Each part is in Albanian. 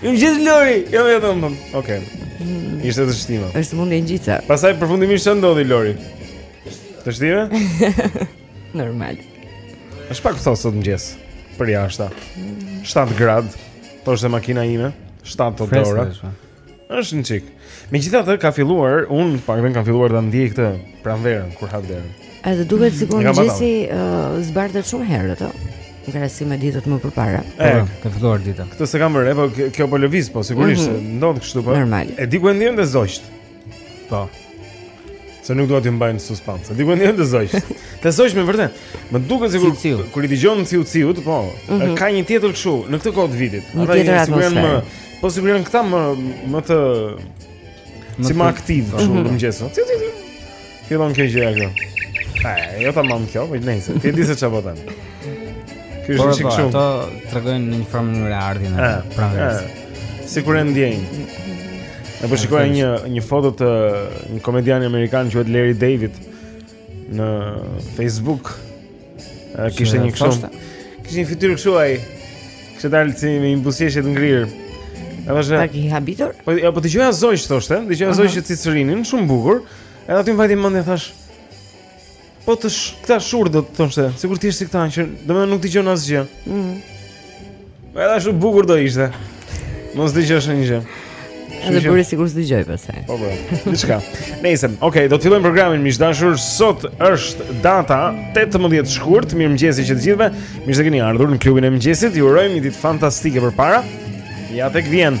Mirëmëngjes Lori, jo më jetëm më Okej, ishte të shtima është mund e gjitha Pasaj përfundimisht çfarë ndodhi Lori Të shtima? Normal është pak ftohtë sot mëngjes përjashta 7 gradë Po është e makina ime 7 të dora është një çik Megjithatë ka filluar Unë pak dhe në ka filluar ta ndiej këtë Pranverën, kur hap Edhe duket sikur mëngjesi uh, zbardhet shumë herët, ëh. Oh. Krahasim me ditët më përpara. Po, ka filluar dita. Këtë s'e kam bërë, po kjo po lëviz, po sigurisht mm -hmm. ndodh kështu po. Normal. E di ku e ndjen te zogjtë. Po. Se nuk do të mbaj në suspans. E di ku e ndjen te zogjtë. Te zogjtë me vërtet. Më duket sikur kur i dëgjon ciu ciu, po. Mm -hmm. Ka një tjetër kështu në këtë kohë të vitit. Një tjetër atmosferë. Më, po sigurisht këta më më të më si më aktivë kështu mm -hmm. në mëngjes. Ciu ciu. Fillon kjo kënga ajo. Ë, jo tamam kjo, po nejse. Ti di se çfarë po them. Ky është një çik shumë. Ato tregojnë në një farë mënyre ardhjen e pranverës. Sikur e ndjejnë. Unë po shikoja një një foto të një komediani amerikan quhet Larry David në Facebook. Ai kishte një kështu. Kishte një fytyrë kështu ai. Kishte dalë si me një buzëqeshje të ngrirë. Edhe është. Ai habitur? Po apo jo, dëgjoja zogjtë thoshte, dëgjoja zogjtë që cicërinin, shumë bukur. Edhe aty më vajti mendja thashë. Po të isha shurdh thoshte, sikur të isha si këta që domethënë nuk dëgjon asgjë. Ëh. Mm. Po edhe ashtu bukur do ishte. Mos dëgjosh një gjë. Edhe bëj sikur s'dëgjoj pastaj. Po po. Diçka. Nejse, okay, do të fillojmë programin miq të dashur. Sot është data 18 shkurt. Mirëmëngjesi të gjithëve. Mirë se keni ardhur në klubin e mëngjesit. Ju urojmë një ditë fantastike përpara. Ja tek vjen.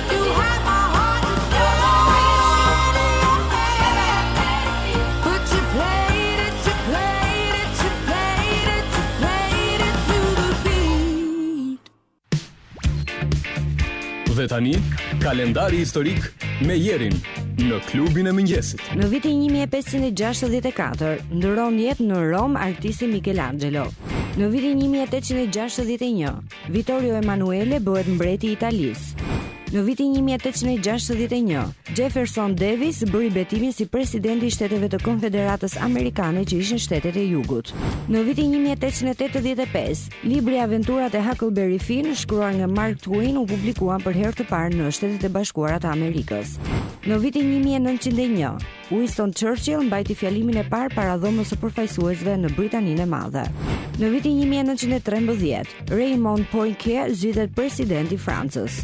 Dhe tani, kalendari historik me Jerin në klubin e mëngjesit. Në vitin 1564, ndërron jetë në Romë artisti Michelangelo. Në vitin 1861, Vittorio Emanuele bëhet mbreti i Italisë. Në vitin 1861, Jefferson Davis bëri betimin si presidenti i shteteve të Konfederatës Amerikane që ishin shtetet e jugut. Në vitin 1885, libri Aventurat e Huckleberry Finn, shkruar nga Mark Twain, u publikua për herë të parë në Shtetet e Bashkuara të Amerikës. Në vitin 1901, Winston Churchill mbajti fjalimin e parë para dhomës së përfaqësuesve në Britaninë e Madhe. Në vitin 1913, Raymond Poincaré zgjidhet presidenti i Francës.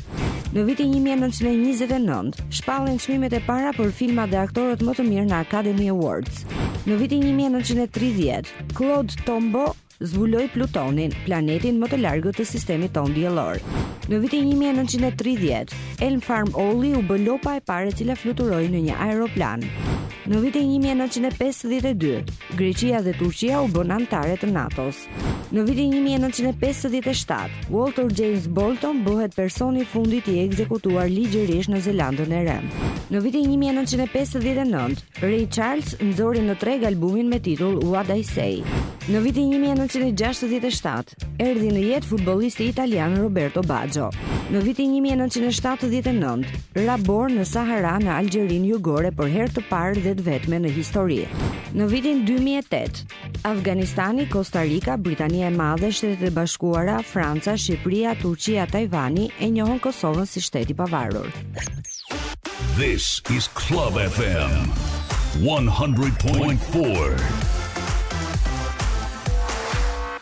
Në vitin 1929, shpallen çmimet e para për filmat dhe aktorët më të mirë në Academy Awards. Në vitin 1930, Clyde Tombaugh Zbuloi Plutonin, planetin më të largët të sistemit tonë diellor. Në vitin 1930, Elm Farm Olli u bë lopa e parë e cila fluturoi në një aeroplan. Në vitin 1952, Greqia dhe Turqia u bënë anëtare të NATO-s. Në vitin 1957, Walter James Bolton bëhet personi i fundit i ekzekutuar ligjërisht në Zelandën e Re. Në vitin 1959, Ray Charles nxori në treg albumin me titull What'd I Say. Në vitin 1967, erdhi në jetë futbollisti italian Roberto Baggio. Në vitin 1979, ra borë në Sahara në Algjerinë jugore për herë të parë dhe të vetme në histori. Në vitin 2008, Afganistani, Kosta Rika, Britania e Madhe, Shtetet e Bashkuara, Franca, Shqipëria, Turqia, Tajvani e njohën Kosovën si shtet i pavarur. This is Club FM 100.4.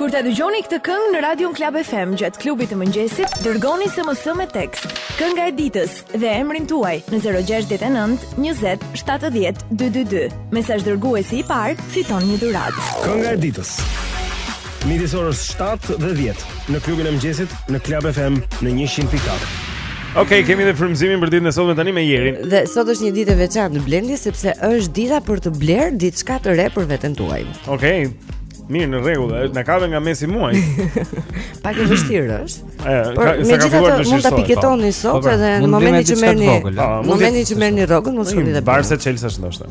Kur ta dëgjoni këtë këngë në radion Club FM gjatë klubit të mëngjesit, dërgoni SMS me tekst, kënga e ditës dhe emrin tuaj në 069 20 70 222. Mesazh dërguesi i parë fiton një dhuratë. Kënga e ditës. Midis orës 7 dhe 10 në klubin e mëngjesit në Club FM në 100.4. Ok, okay, kemi dhe frymëzimin për ditën e sotme tani me Jerin. Dhe sot është një ditë e veçantë Blendi sepse është dita për të blerë diçka të re për veten tuaj. Ok, okay. Mirë, në rregull, na kape nga mesi muajit. Pak e vështirë është. Por megjithatë mund ta piketoni po. sot po, pra, edhe në momentin që merrni, po, në momentin që merrni rrogën, mund të shkoni dhe. Barse Chelsea është ndoshta.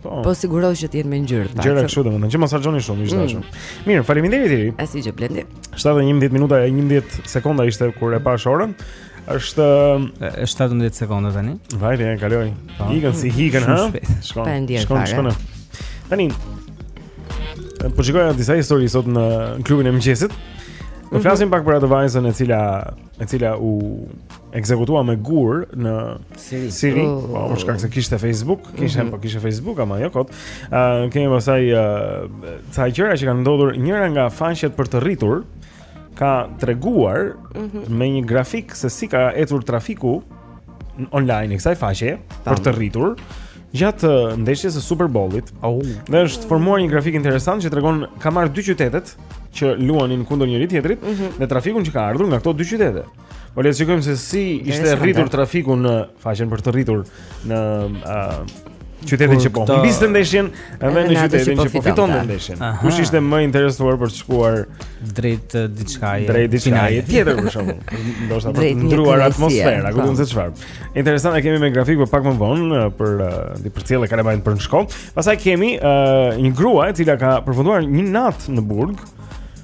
Po. Po sigurohu që të jenë me ngjyrë pak. Gjëra kështu domethënë, që mos harxhoni shumë, ishte ashtu. Mm. Mirë, faleminderit Jeri. Asgjë Blendi. 7:11 minuta e 11 sekonda ishte kur e pashë orën. Është e 17 sekonda tani. Vajte, kaloi. Po. Ikën si ikën, ha? Shkon. Shkon, shkon. Tani po shikojmë disa histori sot në klubin e mëngjesit. Do mhm. flasim pak për atë vajzën e cila e cila u ekzekutua me gurë në Siri. Siri, oh. po, për shkak se kishte Facebook, kishte mm -hmm. po kishte Facebook ama jo kot. Ë uh, kemi pastaj ë uh, ca gjëra që kanë ndodhur, njëra nga faqet për të rritur ka treguar mm -hmm. me një grafik se si ka ecur trafiku online i kësaj faqeje për të rritur gjatë uh, ndeshjes së Super Bowl-it. Oh. Dhe është formuar një grafik interesant që tregon ka marrë dy qytetet që luanin kundër njëri tjetrit mm -hmm. dhe trafikun që ka ardhur nga këto dy qytete. Po le të shikojmë se si ishte rritur trafiku në faqet për të rritur në uh, qytetin që po humbiste ndeshjen edhe në qytetin që po fitonte ndeshjen. Kush ishte më i interesuar për të shkuar drejt uh, diçkaje, drejt diçkaje tjetër për shembull. Ndoshta për të ndërruar atmosferën, kupton se çfarë. Interesant e kemi me grafik për pak më vonë uh, për uh, t'i përcjellë kalamajtë për në shkollë. Pastaj kemi uh, një grua e cila ka përfunduar një natë në burg.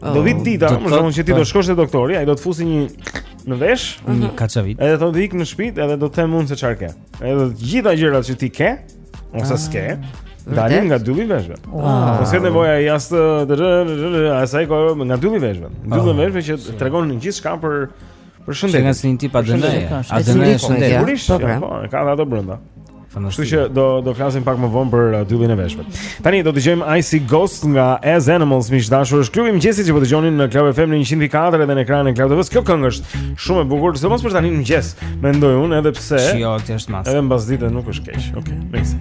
Do vijë oh, dita, më shumë që ti do shkosh te doktori, ai do të fusi në vesh, një mhm. kaçavidë. Edhe do të ikë në shtëpi, edhe do ta them unë se çfarë ke. Edhe të gjitha gjërat që ti ke, ose ah, s'ke, dalin nga dylli i veshëve. Po s'ke nevojë as të asaj kohë nga dylli i veshëve. Dylli ah. i veshëve që tregon gjithçka për Për shëndetin. Qenka si tip ADN-je? ADN-je, shëndet. Sigurisht, po, pra. po, i ka ato brenda. Kështu që do do flasim pak më vonë për uh, dyllin e veshëve. Tani do të dëgjojmë I See Ghost nga As Animals, miq të dashur. Është klubi i mëngjesit që po dëgjoni në Club FM në 100.4 dhe në ekranin e Club TV-s. Kjo këngë është shumë e bukur, sidomos për tani në mëngjes. Mendoj unë edhe pse. Jo, ti edhe mbas. Edhe mbasdites nuk është keq. Okej, okay, nice.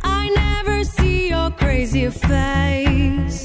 I never see your crazy face.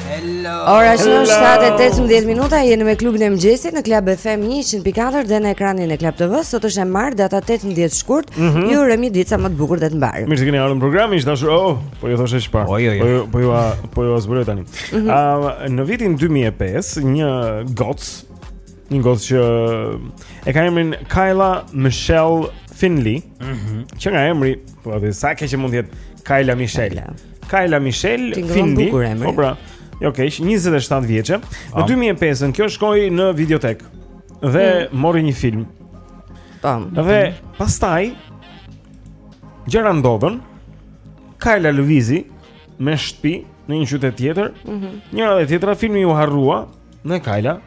Hello. Ora është 7:18 minuta, jemi me klubin e mëngjesit në Club FM 100.4 dhe në ekranin e Club TV. Sot është e martë, data 18 shkurt. Mm -hmm. Ju urojmë ditë sa më të bukur dhe të mbarë. Mirë se keni ardhur në program, miq të dashur. Oh, po ju thosha çfarë? Po ju, po ju, po ju, po jua zbuloj tani. Ëm mhm. në vitin 2005, një goc Një gocë që e ka emrin Kayla Michelle Finley, mm -hmm. që nga emri, po sa keq mund të jetë Kayla Michelle. Kayla Michelle Finley. Po pra, jo okay, keq, 27 vjeçe. Në 2005-ën ah. kjo shkoi në videotekë dhe mm. mori një film. Tam. Po. Dhe mm. pastaj gjëra ndodhën. Kayla lëvizi me shtëpi në një qytet tjetër. Mm -hmm. Njëra dhe tjetra filmi u harrua, Në Kajla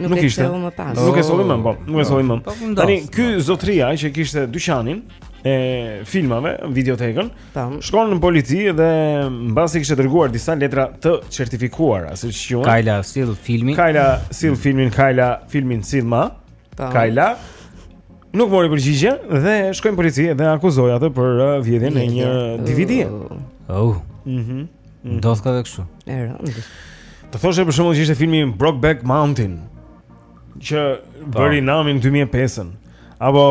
nuk, nuk ishte. Nuk e solli më pas. Nuk e solli më, po. Nuk e solli më. Po, Tani ky zotëria që kishte dyqanin e filmave, videotekën, shkon në polici dhe mbasi kishte dërguar disa letra të certifikuara, siç quhen. Kajla sill filmin. Kajla sill filmin, Kajla filmin sillma. Kajla nuk mori përgjigje dhe shkoi në polici dhe akuzoi atë për uh, vjedhjen e një DVD. Oh. Mhm. Mhm. Do të thotë kështu. E rëndë. Të thoshe për shembull që ishte filmi Brokeback Mountain që po. bëri namin në 2005-ën apo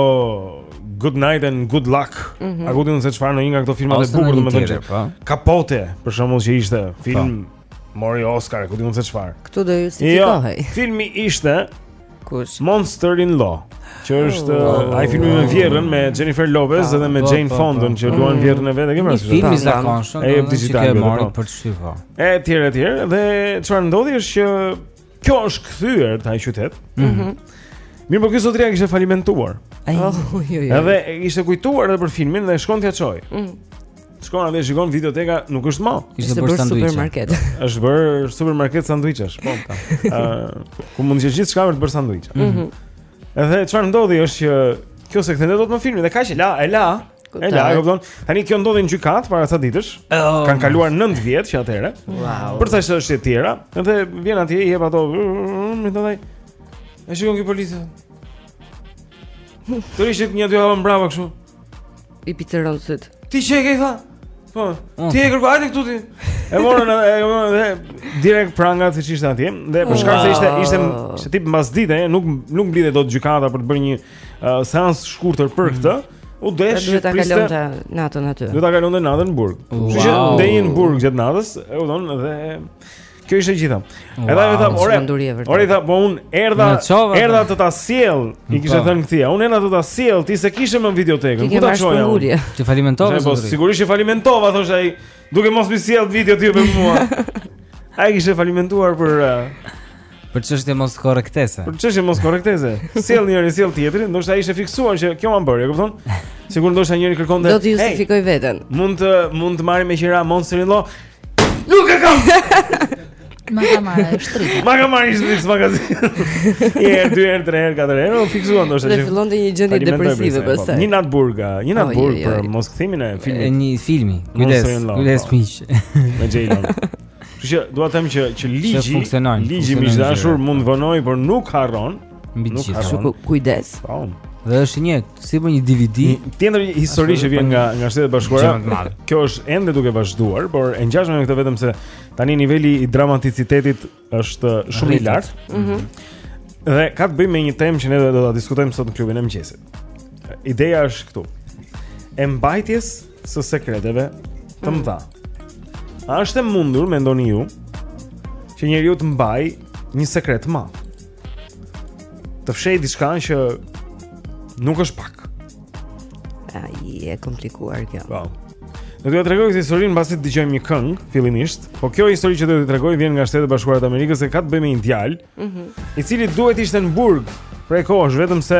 Good Night and Good Luck. Mm -hmm. A kupton se çfarë ndonjë nga këto filma të bukur domethënë që po. Capote për shembull që ishte film po. mori Oscar, kupton se çfarë. Këtu do justi jo, fikohej. Filmi ishte Kush? Monster in Law, që është oh, ai filmi me vjerrën me Jennifer Lopez dhe me Jane Fonda që luan vjerrën e vet, e ke parasysh? Një film i zakonshëm, ai është digital i marrë për të shtypur. Etj, etj, dhe çfarë ndodhi është që kjo është kthyer te ai qytet. Mhm. Mm Mirëpo ky zotëria kishte falimentuar. Ai. Oh, jo, jo. Edhe ishte kujtuar edhe për filmin dhe shkon t'ia çojë. Mhm. Shkon atje shikon videoteka, nuk është më. Ishte bërë supermarket. Është bërë supermarket sanduiçesh, po ka. Ëh, ah, ku mund të gjesh gjithçka për të bërë sanduiçe. Mhm. Mm Edhe çfarë ndodhi është që kjo s'e kthen dot më filmin dhe kaq e la, e la. E la, e kupton. Tani kjo ndodhi në gjykatë para sa ditësh. Oh, Kanë kaluar 9 vjet që atëherë. Wow. Për çështje të tjera, edhe vjen atje i jep ato, më thonë. Ai shikon që policia. Turisht një dy hapa mbrapa kështu. I picerozit. Ti çe ke tha? Po. Oh. Ti e kërkon atë këtu ti. E morën e morën dhe direkt pranga siç ishte atje dhe për shkak se ishte ishte ishte tip mbas dite, nuk nuk mblidhej dot gjykata për të bërë një uh, seancë të shkurtër për mm. këtë. Mm. U desh që ta kalonte natën aty. Do ta kalonte natën në burg. Kështu që ndenji në burg gjatë natës, e udhon dhe Kjo ishte gjitha. Wow, edhe i tha, ore, ore i tha, po un erdha, erdha të ta sjell. I kishte po. thënë këtij, un erdha të ta sjell, ti s'e kishe më videotekën, ku ta çoja? Ti falimentove. Po sigurisht që falimentova, thosh ai, duke mos më sjellë video ti me mua. Ai kishte falimentuar për uh, për çështje moskorrektese. Për çështje moskorrektese. S'e sjell njëri, s'e sjell tjetri, ndoshta ai ishte fiksuar që kjo ma bëri, e kupton? Sigur ndoshta njëri kërkonte. Do të justifikojë veten. Mund të mund të marrim me qira Monster in Law. Nuk e kam. Ma ka marrë e shtrit. Ma ka marrë një shtrit magazin. E dy herë, tre herë, katër herë, u fiksuan ndoshta. Dhe fillonte një gjendje depresive po, pastaj. Një natë burga, një natë burg për moskthimin e filmit. E një filmi. Kujdes, kujdes po. miq. Me J.Lo-n. Kështu që dua të them që që ligji, ligji miq të dashur mund të vonojë, por nuk harron. Mbi të gjitha. Shumë kujdes. Po. Dhe është njësoj për një DVD. Tjetër një histori që vjen nga nga Shtetet e Bashkuara. Kjo është ende duke vazhduar, por e ngjashme me këtë vetëm se tani niveli i dramaticitetit është shumë i lartë. Ëh. Mhm. Dhe ka të bëjë me një temë që ne do ta diskutojmë sot në klubin e mëngjesit. Ideja është këtu. E mbajtjes së sekreteve të mm. mëdha. A është e mundur, mendoni ju, që njeriu të mbajë një sekret të madh? Të fshehë diçka që nuk është pak. Ai, e komplikuar kjo. Po. Do t'jua tregoj këtë historinë mbasi të dëgjojmë një këngë fillimisht, po kjo histori që do t'ju tregoj vjen nga Shtetet e Bashkuara të Amerikës e ka të bëjë me një djalë, mm -hmm. i cili duhet të ishte në burg prej kohësh vetëm se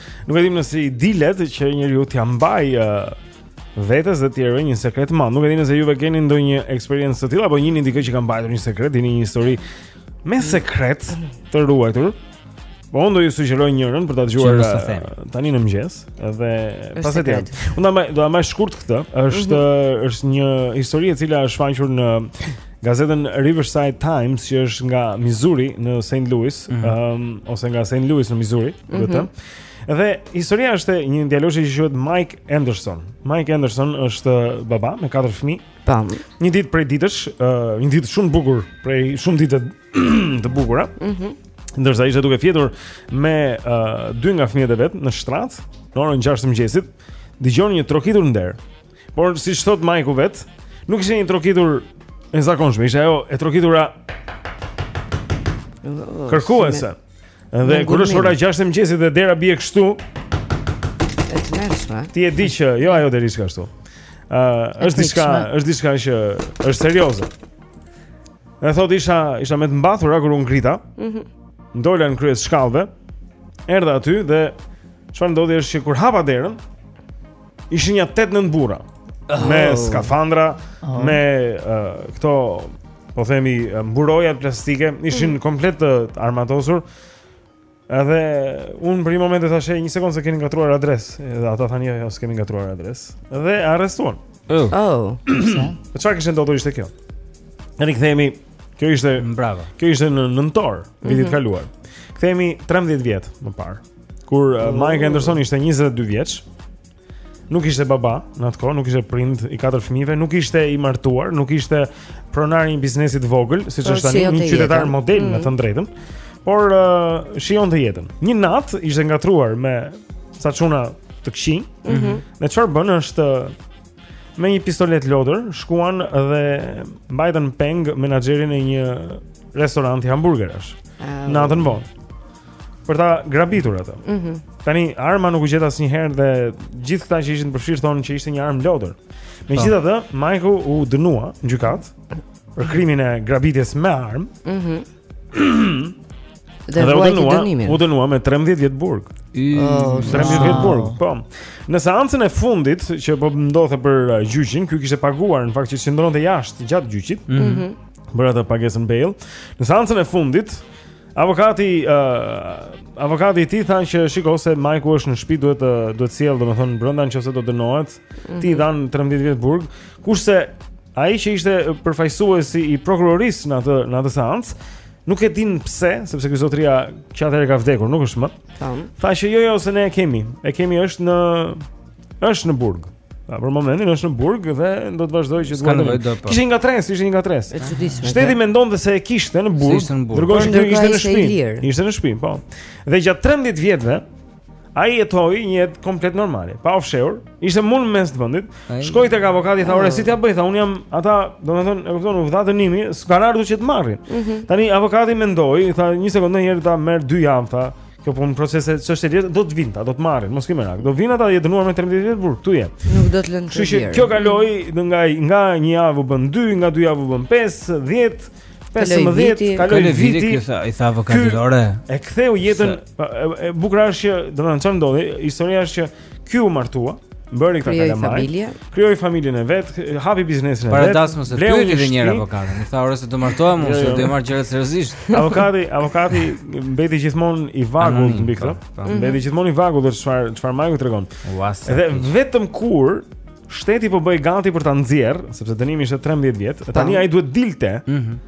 Nuk e di nëse i dilet që njeriu t'ia mbajë uh, vetes dhe të ruajë një sekret më. Nuk e di nëse juve keni ndonjë eksperiencë të tillë apo njihni dikë që ka mbajtur një sekret, dini një histori me sekret të ruajtur. Po unë do ju sugjeroj njërën për ta dëgjuar uh, tani në mëngjes dhe pastaj tjetër. Unë do ta mbaj shkurt këtë. Është mm -hmm. është një histori e cila është shfaqur në Gazetën Riverside Times që është nga Missouri në St. Louis, mm -hmm. um, ose nga St. Louis në Missouri, mm -hmm. vetëm. Dhe historia është e një djaloshi që quhet Mike Anderson. Mike Anderson është baba me katër fëmijë. Po. Një ditë prej ditësh, uh, një ditë shumë bukur, prej shumë ditë të bukura. Mhm. Mm Ndërsa ishte duke fjetur me uh, dy nga fëmijët e vet në shtrat, në orën 6 të mëngjesit, dëgjon një trokitur në derë. Por siç thotë Majku vetë, nuk ishte një trokitur e zakonshme, ishte ajo e trokitura kërkuese. Dhe kur është ora 6 e mëngjesit dhe dera bie kështu, është Ti e di që jo ajo deri çka ashtu. Ë, uh, është diçka, është diçka që është serioze. Dhe thotë isha isha me të mbathura kur u ngrita. Mhm. Mm Dola në krye të shkallëve. Erdha aty dhe çfarë ndodhi është që kur hapa derën, ishin nja 8-9 burra oh. me skafandra, oh. me uh, këto po themi mburoja plastike, ishin mm. komplet të armatosur. Edhe unë për një moment i thashë një sekondë se keni ngatërruar adresë. Edhe ata thanë jo, jo, s'kemi ngatërruar adresë. Dhe e arrestuan. Oh. oh. Po çfarë kishte ndodhur ishte kjo? Ne rikthehemi. Kjo ishte bravo. Kjo ishte në nëntor, të vitit mm -hmm. të kaluar. Kthehemi 13 vjet më parë. Kur uh, Mike Anderson ishte 22 vjeç, nuk ishte baba në atë kohë, nuk ishte prind i katër fëmijëve, nuk ishte i martuar, nuk ishte pronar i një biznesi të vogël, siç është tani një qytetar model mm. me thënë të drejtën. Por uh, shijonte jetën. Një natë ishte ngatërruar me ca çuna të këqinj. Mm -hmm. Dhe çfarë bën është me një pistoletë lodër, shkuan dhe mbajtën peng menaxherin e një restoranti hamburgerash. Oh. Natën vonë. për ta grabitur atë. Mhm. Mm Tani arma nuk u gjet asnjëherë dhe gjithë këta që ishin të përfshirë thonë që ishte një armë lodër. Megjithatë, po. Majku u dënua në gjykatë për krimin e grabitjes me armë. Mhm. Mm dhe u dënua, u dënua me 13 vjet burg. Oh, 13 vjet burg. Po. Në seancën e fundit që po ndodhte për uh, gjyqin, ky kishte paguar në fakt që të qëndronte jashtë gjatë gjyqit. Mhm. Mm për atë pagesën bail. Në seancën e fundit, Avokati ë uh, avokati i tij tha që shiko se Majku është në shpi duhet të duhet sjell domethënë brenda qoftë se do dënohet. Mm -hmm. T'i dhanë 13 vjet burg, kurse ai që ishte përfaqësuesi i prokurorisë në atë në atë seancë Nuk e din pse, sepse ky zotria që atëherë ka vdekur, nuk është më. Tan. Tha që jo, jo, se ne e kemi. E kemi është në Është në burg. Ja, për momentin është në burg dhe do të vazhdojë që të vazhdojë. Po. Kishte një ngatërresë, ishte një ngatërresë. E çuditshme. Shteti mendonte se e kishte në burg. Ndërkohë që ishte në shtëpi. Ishte në shtëpi, po. Dhe gjatë 13 vjetëve ai jetoi një jetë komplet normale, pa u fshehur. Ishte mu në mes të vendit. Shkoi tek avokati tha, "Ore, si t'ia bëj? Tha, unë jam, ata, domethënë, e kupton, u dha dënimi, s'ka ardhur që të marrin." Mhm. Tani avokati mendoi, tha, "Një sekondë, një herë ta merr dy javë, tha." Kjo punë procese çështje tjetër do të vijnë, do të marrin, mos ki merak. Do vijnë ata je dënuar me 13 vjet burg, këtu je. Nuk do të lënë të lirë. Kjo kaloi nga nga një javë u bënë 2, nga dy javë u bënë 5, 10, 15, kaloi viti, viti kjo sa i tha avokatit ore. E ktheu jetën e bukur është që domethënë çfarë ndodhi, historia është që Ky u martua, bëri këta Krijoi kalamaj. familje. Krijoi familjen e vet, hapi biznesin e Para vet. dasmës e bleu pyeti një dhe njëra shtëpi. avokatin. I tha ore se do martohem, unë Jo, se jo. do i marrë gjërat seriozisht. Avokati, avokati mbeti gjithmonë i vagullt Anonim, mbi këtë. po, po. Mhm. Mbeti gjithmonë i vagullt është çfarë çfarë Majku tregon. Ua, sa Dhe keq. vetëm kur shteti po bëhej gati për ta nxjerrë, sepse dënimi ishte 13 vjet, e tani ai duhet dilte. Mhm.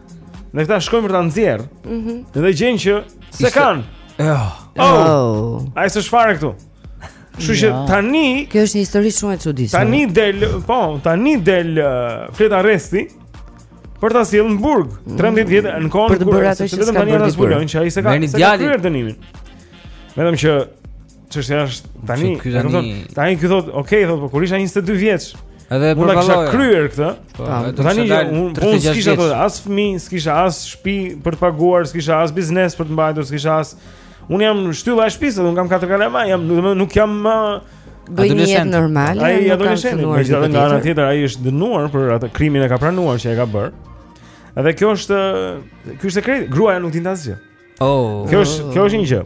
Dhe këta shkojnë për ta nxjerrë. Mhm. Dhe gjejnë që s'e Ishte- kanë. Jo. Oh, Ai s'është fare këtu. Kështu që tani Kjo është një histori shumë e çuditshme. Tani del, po, tani del uh, fletarresti për ta sjellë në burg 13 vjet në kohën për të bërë atë që vetëm tani ata zbulojnë që ai s'e ka s'e ka kryer dënimin. Vetëm që çështja është tani, ky tani tani ky thotë, "Ok, thotë, po kur isha 22 vjeç, edhe për vallë. Unë kryer këtë. Po, tani unë po s'kisha as fëmijë, s'kisha as shtëpi për të paguar, s'kisha as biznes për të mbajtur, s'kisha as Unë jam shtylla e shtëpisë, unë kam katër kalamaj, domethënë nuk jam më, bëj një jetë normale. Ai adoleshent, megjithatë nga ana tjetër ai është dënuar për atë krimin e ka pranuar që e ka bërë. Edhe kjo është ky është sekret, gruaja nuk dinte asgjë. Oh. Kjo është kjo është një gjë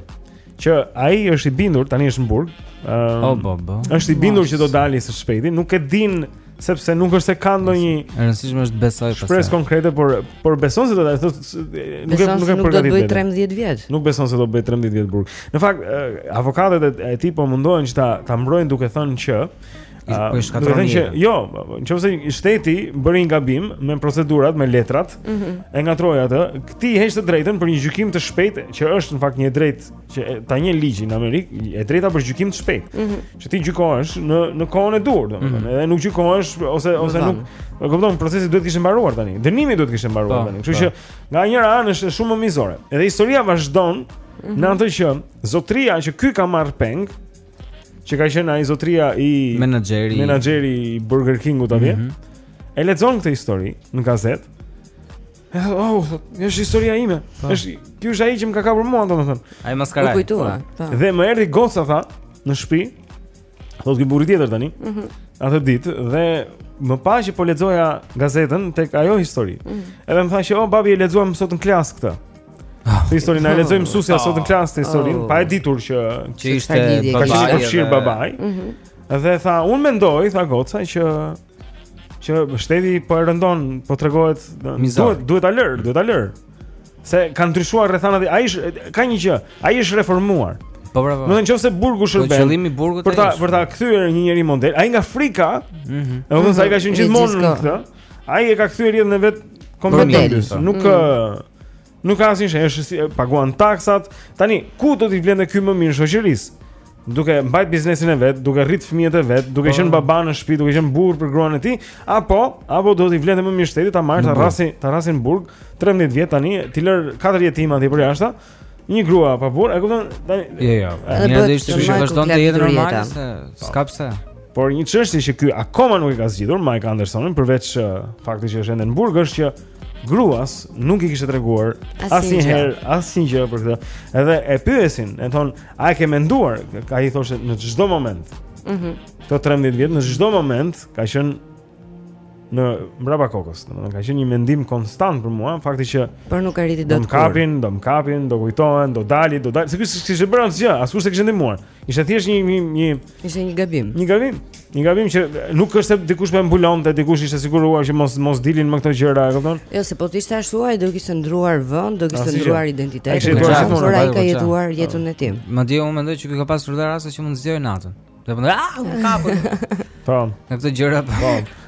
që ai është i bindur tani është në burg. Ëm. Um, oh, bo, bo. Është i bindur Mas. që do dalë së shpejti, nuk e din sepse nuk është se ka ndonjë e rëndësishme është besoj pastaj. Shpresë konkrete, por por beson se do ta thotë nuk e nuk e përgatit. Nuk do të bëjë 13 vjet. Nuk beson se do të bëjë 13 vjet burg. Në fakt, avokatët e tij po mundohen që ta ta mbrojnë duke thënë që Po është katër që jo, nëse shteti bëri një gabim me procedurat, me letrat, mm -hmm. e ngatërroi atë, këtij i heq të drejtën për një gjykim të shpejtë që është në fakt një e drejtë që tha një ligj në Amerikë, e drejta për gjykim të shpejtë. Mm -hmm. Që ti gjykohesh në në kohën e duhur, domethënë, mm -hmm. edhe nuk gjykohesh ose ose nuk, e kupton, procesi duhet të kishte mbaruar tani. Dënimi duhet të kishte mbaruar po, tani. Kështu po. që nga njëra anë është shumë më mizore. Edhe historia vazhdon mm -hmm. në atë që zotria që ky ka marr peng, që ka qenë ai zotria i menaxheri, menaxheri i Burger King-ut atje. Mm -hmm. E lexon këtë histori në gazetë. Oh, është historia ime. Po. Është ky është ai që më ka kapur mua, domethënë. Ai maskaraj. U kujtua. Po. Dhe më erdhi goca tha në shtëpi. Thotë që burri tjetër tani. Mhm. Mm Atë ditë dhe më pa që po lexoja gazetën tek ajo histori. Mm -hmm. Edhe më tha që, "Oh, babi e lexuam sot në klas këtë." Ah. Këtë histori na lexoi mësuesja sot në klas këtë historinë, oh. pa e ditur që që ishte babai. Ka qenë babai. Mhm. Dhe tha, "Unë mendoj, tha goca, që Që shteti po e rëndon, po tregohet duhet duhet ta lër, duhet ta lër. Se kanë ndryshuar rrethanat, ai është ka një gjë, ai është reformuar. Po bravo. Domethënë nëse burgu po, shërben. Po qëllimi i burgut për ta për ta kthyer një njeri model, ai nga frika, ëh, mm -hmm. domethënë ai ka qenë gjithmonë këtë. Ai e ka kthyer jetën e vet komplet. Nuk mm. Nuk ka asnjë shenjë, është i paguan taksat. Tani, ku do t'i vlen ky më mirë shoqërisë? Duke mbajt biznesin e vet, duke rrit fëmijët e vet, duke po. qenë baba në shtëpi, duke qenë burrë për gruan e tij, apo apo do t'i vlen më mirë shtetit ta marrë ta rrasin, ta rrasin në burg 13 vjet tani, të lër 4 jetim atje përjashtë. Një grua pa burrë, e kupton? Tani. Jo, jo. Një ditë ishte që vazhdon të jetë normale, po. s'ka pse. Por një çështje që ky akoma nuk e ka zgjidhur Mike Andersoni përveç uh, faktit që është ende në burg është që gruas nuk i kishte treguar asnjëherë asnjë gjë për këtë. Edhe e pyesin, e thon, "A e ke menduar?" Ai thoshte në çdo moment. Mhm. Mm Këto 13 vjet në çdo moment ka qenë në mbrapa kokës, domethënë ka qenë një mendim konstant për mua, fakti që por nuk arriti dot. Do kapin, do kapin, do kujtohen, do dali, do dali. Sepse s'kishte bërë asgjë, askush s'e kishte ndihmuar. Ishte thjesht një një një Ishte një gabim. Një gabim. Një gabim që nuk është se dikush po e mbulonte, dikush ishte siguruar që mos mos dilnin më këto gjëra, e kupton? Jo, se po të ishte ashtu ai do kishte ndruar vend, do kishte ndruar identitet, por ai ka jetuar jetën e tij. Madje unë mendoj që ky ka pasur dhe raste që mund të zgjohej natën. Do thonë, ah, u kapën. Po. Në këtë gjëra po. po.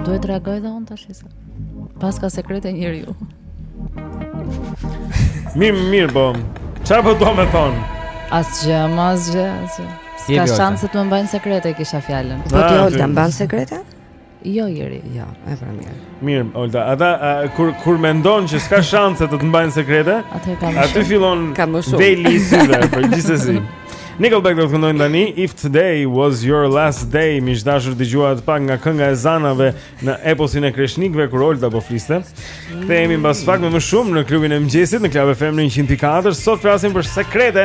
Duhet të reagoj dhe unë të shisa Paska sekrete njeriu Mirë, mirë, bom Ça po do me thonë? Asgjë, ma asgjë, asgjë S'ka shans të më mbajnë sekrete, kisha fjalën Po t'i holë të mbajnë sekrete? Jo, jeri Jo, e pra mirë Mirë, Olta, ata a, kur kur mendon që s'ka shanse të të mbajnë sekrete, aty fillon dëmi i tyre, por gjithsesi. Nickelback do të këndojnë tani If Today Was Your Last Day, miq të dashur, dëgjuat pak nga kënga e zanave në eposin e Kreshnikëve kur Olta po fliste. Kthehemi mbas pak me më shumë në klubin e mëngjesit në Club FM në 104. Sot flasim për sekrete.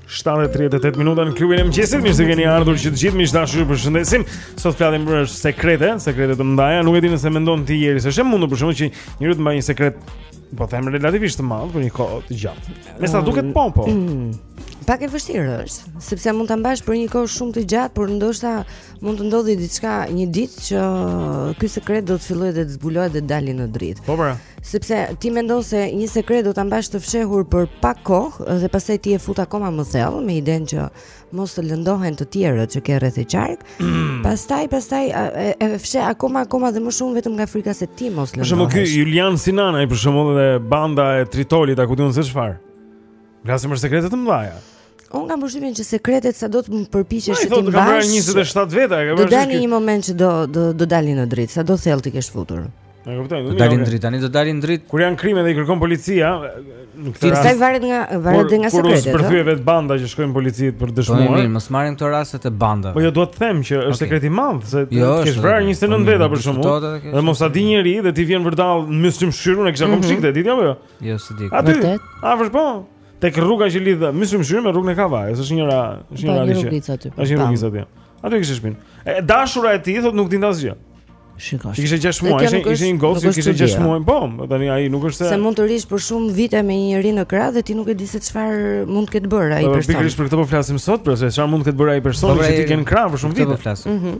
7:38 minuta në klubin e mëngjesit, mirë se keni ardhur që të gjithë miq të dashur, ju përshëndesim. Sot flasim për sekrete, sekrete të mëdha. Nuk e di nëse mendon ti Jeri se është e mundur për shkak që njeriu të mbajë një sekret, po them relativisht të madh për një kohë të gjatë. Me sa duket po po. Mm, pak e vështirë është, sepse mund ta mbash për një kohë shumë të gjatë, por ndoshta mund të ndodhi diçka një ditë që ky sekret do të fillojë të zbulohet dhe të dalë në dritë. Po pra. Sepse ti mendon se një sekret do ta mbash të fshehur për pak kohë dhe pastaj ti e fut akoma më thellë me idenë që mos të lëndohen të tjerët që ke rreth e qark. pastaj pastaj e, e fsheh akoma akoma dhe më shumë vetëm nga frika se ti mos lëndohesh. Për shembull Julian Sinanaj për shembull dhe banda e Tritolit, a kush e di unë se çfarë? Flasim për sekrete të mëdha. Unë kam përshtypjen që sekretet sado të përpiqesh t'i mbash. Ai thotë 27 veta, e ke Do dalin një moment që do do do dalin në dritë, sado thellë t'i kesh futur. E kuptoj. Do dalin në dritë, tani do dalin në dritë. Kur janë krime dhe i kërkon policia, në këtë rast. Ti sa varet nga varet dhe nga sekretet. Kur përthyhet vetë banda që shkojnë policit për po, dëshmuar. Po mirë, mos marrim këto raste të bandave. Po jo dua të them që është sekret i madh se ti jo, ke vrarë 29 po, veta për shkakun. Dhe mos ta dijë njeri dhe ti vjen vërdallë në Myslym Shyr, unë e kisha mhm. komshi këtë, e di ti apo jo. Jo, s'e di. Aty. Vërtet? A vesh, po? Tek rruga që lidh Myslym Shyrin me rrugën e Kavajës, është njëra, është njëra aty. Është një rrugë aty. Aty kishte shtëpinë. E dashura e tij thotë nuk dinte asgjë. Shikosh. Kishte 6 muaj, ishin ishin gocë, kishte 6 muaj. Po, po, tani ai nuk është se Se mund të rrish për shumë vite me një njeri në krah dhe ti nuk e di se çfarë mund të ketë bërë ai po, person. Po pikërisht për këtë po flasim sot, pra se çfarë mund të ketë bërë ai person që ti ke në krah për shumë vite. Po flasim. Mhm.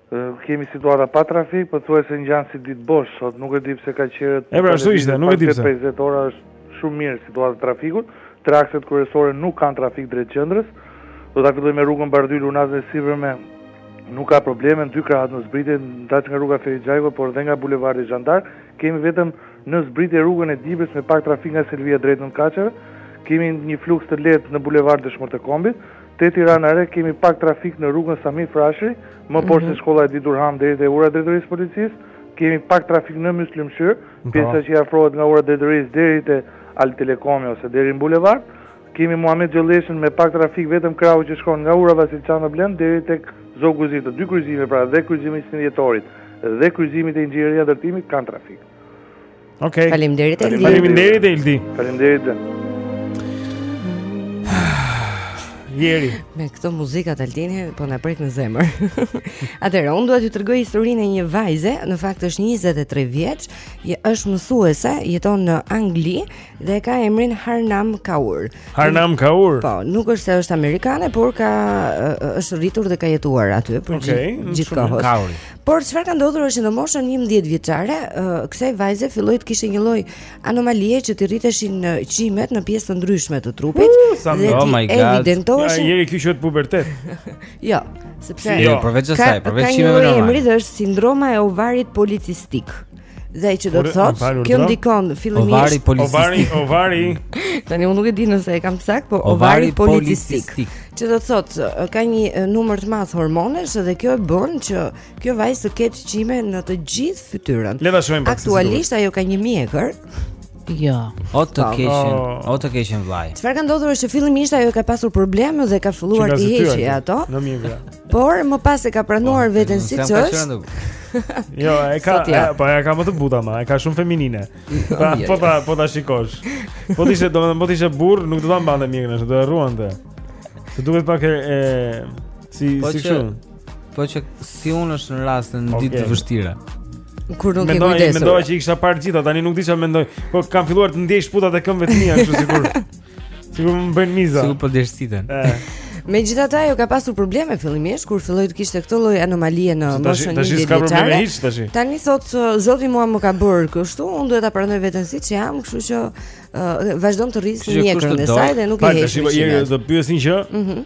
Kemi situata pa trafik, pothuajse ngjan si ditë bosh sot, nuk e di pse kaq herët. E pra, ashtu ishte, nuk e di pse. 50 ora është shumë mirë situata e trafikut. Tre akset kryesore nuk kanë trafik drejt qendrës. Do ta fillojmë me rrugën Bardhyl, Unazën e Sipërme. Nuk ka probleme në dy krahat në zbritje, ndaj nga rruga Ferit Xhajko, por dhe nga bulevardi Zhan d'Ark, kemi vetëm në zbritje rrugën e Dibrës me pak trafik nga Selvia drejt nëntëkatëshve. Kemi një fluks të lehtë në bulevard Dëshmorët e Kombit, Te Tirana e Re kemi pak trafik në rrugën Sami Frashëri, më poshtë se shkolla Edit Durham deri te ura e drejtorisë së policisë, kemi pak trafik në Myslym Shyr, pjesa që i afrohet nga ura e drejtorisë deri te Albtelekomi ose deri në bulevard, kemi Muhamet Gjolleshën me pak trafik vetëm krahu që shkon nga ura Vasil Shanto Blend deri tek Zogu i Zi, të dy kryqëzime pra dhe kryqëzimi i 21 Dhjetorit dhe kryqëzimi te Inxhinieria e Ndërtimit kanë trafik. Okej. Okay. Faleminderit Eldi. Faleminderit Eldi. Faleminderit. Jeri. Me këto muzikat Altini po na prek në zemër. Atëherë unë dua t'ju tregoj historinë e një vajze, në fakt është 23 vjeç, është mësuese, jeton në Angli Dhe e ka emrin Harnam Kaur. Harnam Kaur. Po, nuk është se është amerikane, por ka është rritur dhe ka jetuar aty për okay, gjithë kohën. Kaur. Por çfarë ka ndodhur është në moshën 11 vjeçare, kësaj vajze filloi të kishte një lloj anomalie që t'i rriteshin qimet në pjesë të ndryshme të trupit. Uh, sa më oh my god. Evidentoheshin. Ja, jeri ky quhet pubertet. jo, sepse jo, përveç asaj, përveç qimeve normale. Ka një emër dhe është sindroma e ovarit policistik. Dhe që do të thotë, kjo ndikon fillimisht ovari policistik. Ovari, ovari. Tani unë nuk e di nëse e kam saktë, po ovari, ovari policistik. Që do të thotë, ka një numër të madh hormonesh dhe kjo e bën që kjo vajzë të ketë qime në të gjithë fytyrën. Le ta shohim pak. Aktualisht ajo ka një mjekër. Jo. O të po. keqen, oh. o të keqen vllai. Çfarë ka ndodhur është që fillimisht ajo ka pasur probleme dhe ka filluar t'i heqë ato. Në mjekër. Por më pas e ka pranuar po, veten siç është. Jo, e ka, e, po e ka më të buta më, e ka shumë feminine. Po po ta po ta shikosh. Po ti she domethënë po të ishe burrë, nuk do ta mbante mjekrën, do e ruante. Të duket pak e, e si po si kështu. Po që si unë është në rastin në ditë të vështira. Kur nuk i kujdesur. Mendoj, mendoj që i kisha parë të gjitha, tani nuk di çfarë mendoj. Po kam filluar të ndjej shputat e këmbëve të mia, kështu sikur. Sikur më bëjnë miza. Sikur po dështiten. Megjithatë ajo ka pasur probleme fillimisht kur filloi të kishte këtë lloj anomalie në moshën e tij. Tash Tani thot zoti mua më ka bërë kështu, unë duhet ta pranoj veten siç jam, kështu që uh, vazhdon të rrisë mjekrën e saj dhe nuk e heq. Tash do të pyesin që mhm.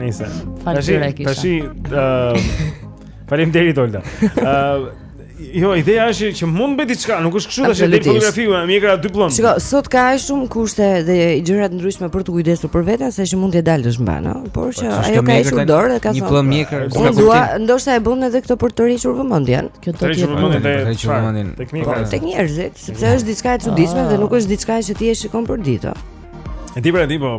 Nëse. Faleminderit kisha. Tashi, ë Faleminderit Olta. Ë Jo, ideja është që mund të bëj diçka, nuk është kështu tash të fotografi, me mjekra dy pëllëmbë. Shiko, sot ka aq shumë kushte dhe gjëra të ndryshme për t'u kujdesur për veten saqë mund të dalësh mban, ëh, por që po, ajo ka hequr dorë dhe ka thënë. Një pëllëmbë mjekër, po më dua, ndoshta e bën edhe këtë për të tërhequr vëmendjen. Kjo do të jetë vëmendje të tërhequr vëmendjen. Teknika po, tek njerëzit, sepse është diçka e çuditshme dhe ah. nuk është diçka që ti e shikon përditë. E di pra di po.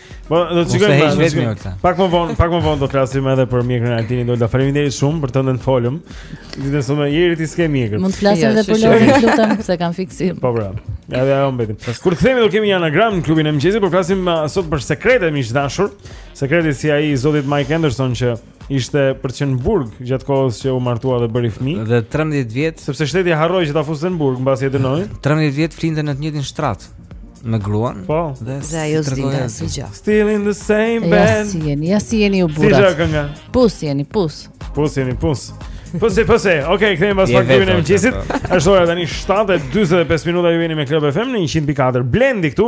Po, do të shikojmë pak vetëm këtë. Pak më vonë, pak më vonë do të flasim edhe për mjekrën e Altinit Olta. Faleminderit shumë për tëndën folëm. Ditën sonë Jeri ti s'ke mjekër. Mund të flasim edhe për Lorin, të lutem, se kam fiksim. Po pra. Edhe ajo mbetim. Kur të kthehemi do kemi një anagram në klubin e mëngjesit, por flasim uh, sot për sekretet miq të dashur. Sekreti si ai i zotit Mike Anderson që ishte për të qenë në burg gjatë kohës që u martua dhe bëri fëmijë. Dhe 13 vjet, sepse shteti harroi që ta fuste në burg mbasi e dënoi. 13 vjet flinte në të njëjtin shtrat me gruan. Po, dhe ajo zgjidhte si gjë. Still in the same bed. Ja si jeni, ja si jeni u burrat. Si ishte kënga? Pus jeni, pus. Pus jeni, pus. Pus e pus e. Okej, kthehemi pas pak te Klubi i Mëngjesit. Është ora tani 7 e 45 minuta ju jeni me Club FM në 104 Blendi këtu.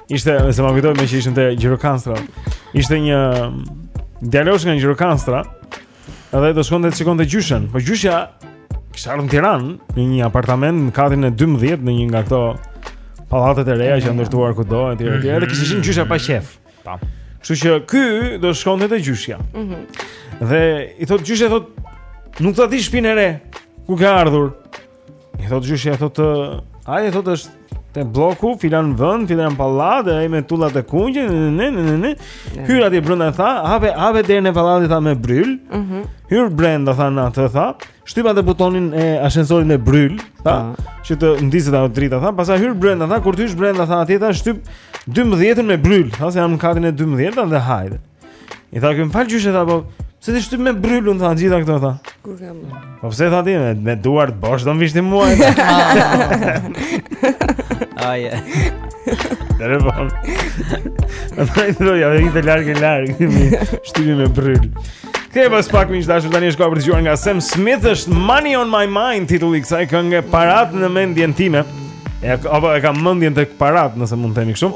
Ishte, se m'u kujtua meqë ishim te Gjirokastra Ishte një djalosh nga Gjirokastra Edhe do shkonte të shikonte gjyshen Po gjyshja kishte ardhur në Tiranë Në një apartament në katin e 12 Në një nga këto pallatet e reja që janë ndërtuar kudo E tjera, mm -hmm. edhe kishte qenë gjyshja pa qejf Po Kështu që ky do shkonte te gjyshja mm -hmm. Dhe i thotë gjyshe i thotë Nuk ta di shpinë e re Ku ke ardhur I thotë gjyshja, i thotë, ajo i thotë është te bloku, filan vend, filan pallat, ai me tullat e kuqe, ne ne ne ne. Hyr atje brenda tha, hape hape derën e pallatit tha me bryl. Mhm. Mm Hyr brenda tha në atë tha, shtyp atë butonin e ashensorit me bryl, tha, uh -huh. që të ndizet ajo drita tha, pastaj hyr brenda tha, kur të hysh brenda tha atje tha shtyp 12-ën me bryl, tha se jam në katin e 12-të dhe hajde. I tha që më fal gjyshe tha po Pse t'i shtyp me bryl unë tha gjithë këto tha. Kur kam. Po pse tha ti me, me duart bosh do m'vish ti mua. Ai. Dere po. Ai do ia vinte larg e larg. Shtypi me bryl. Kthehemi pas pak miq të dashur tani është koha për të dëgjuar nga Sam Smith është Money on my mind titulli i kësaj kënge paratë në mendjen time. Ja, apo e kam mendjen tek paratë nëse mund të themi kështu.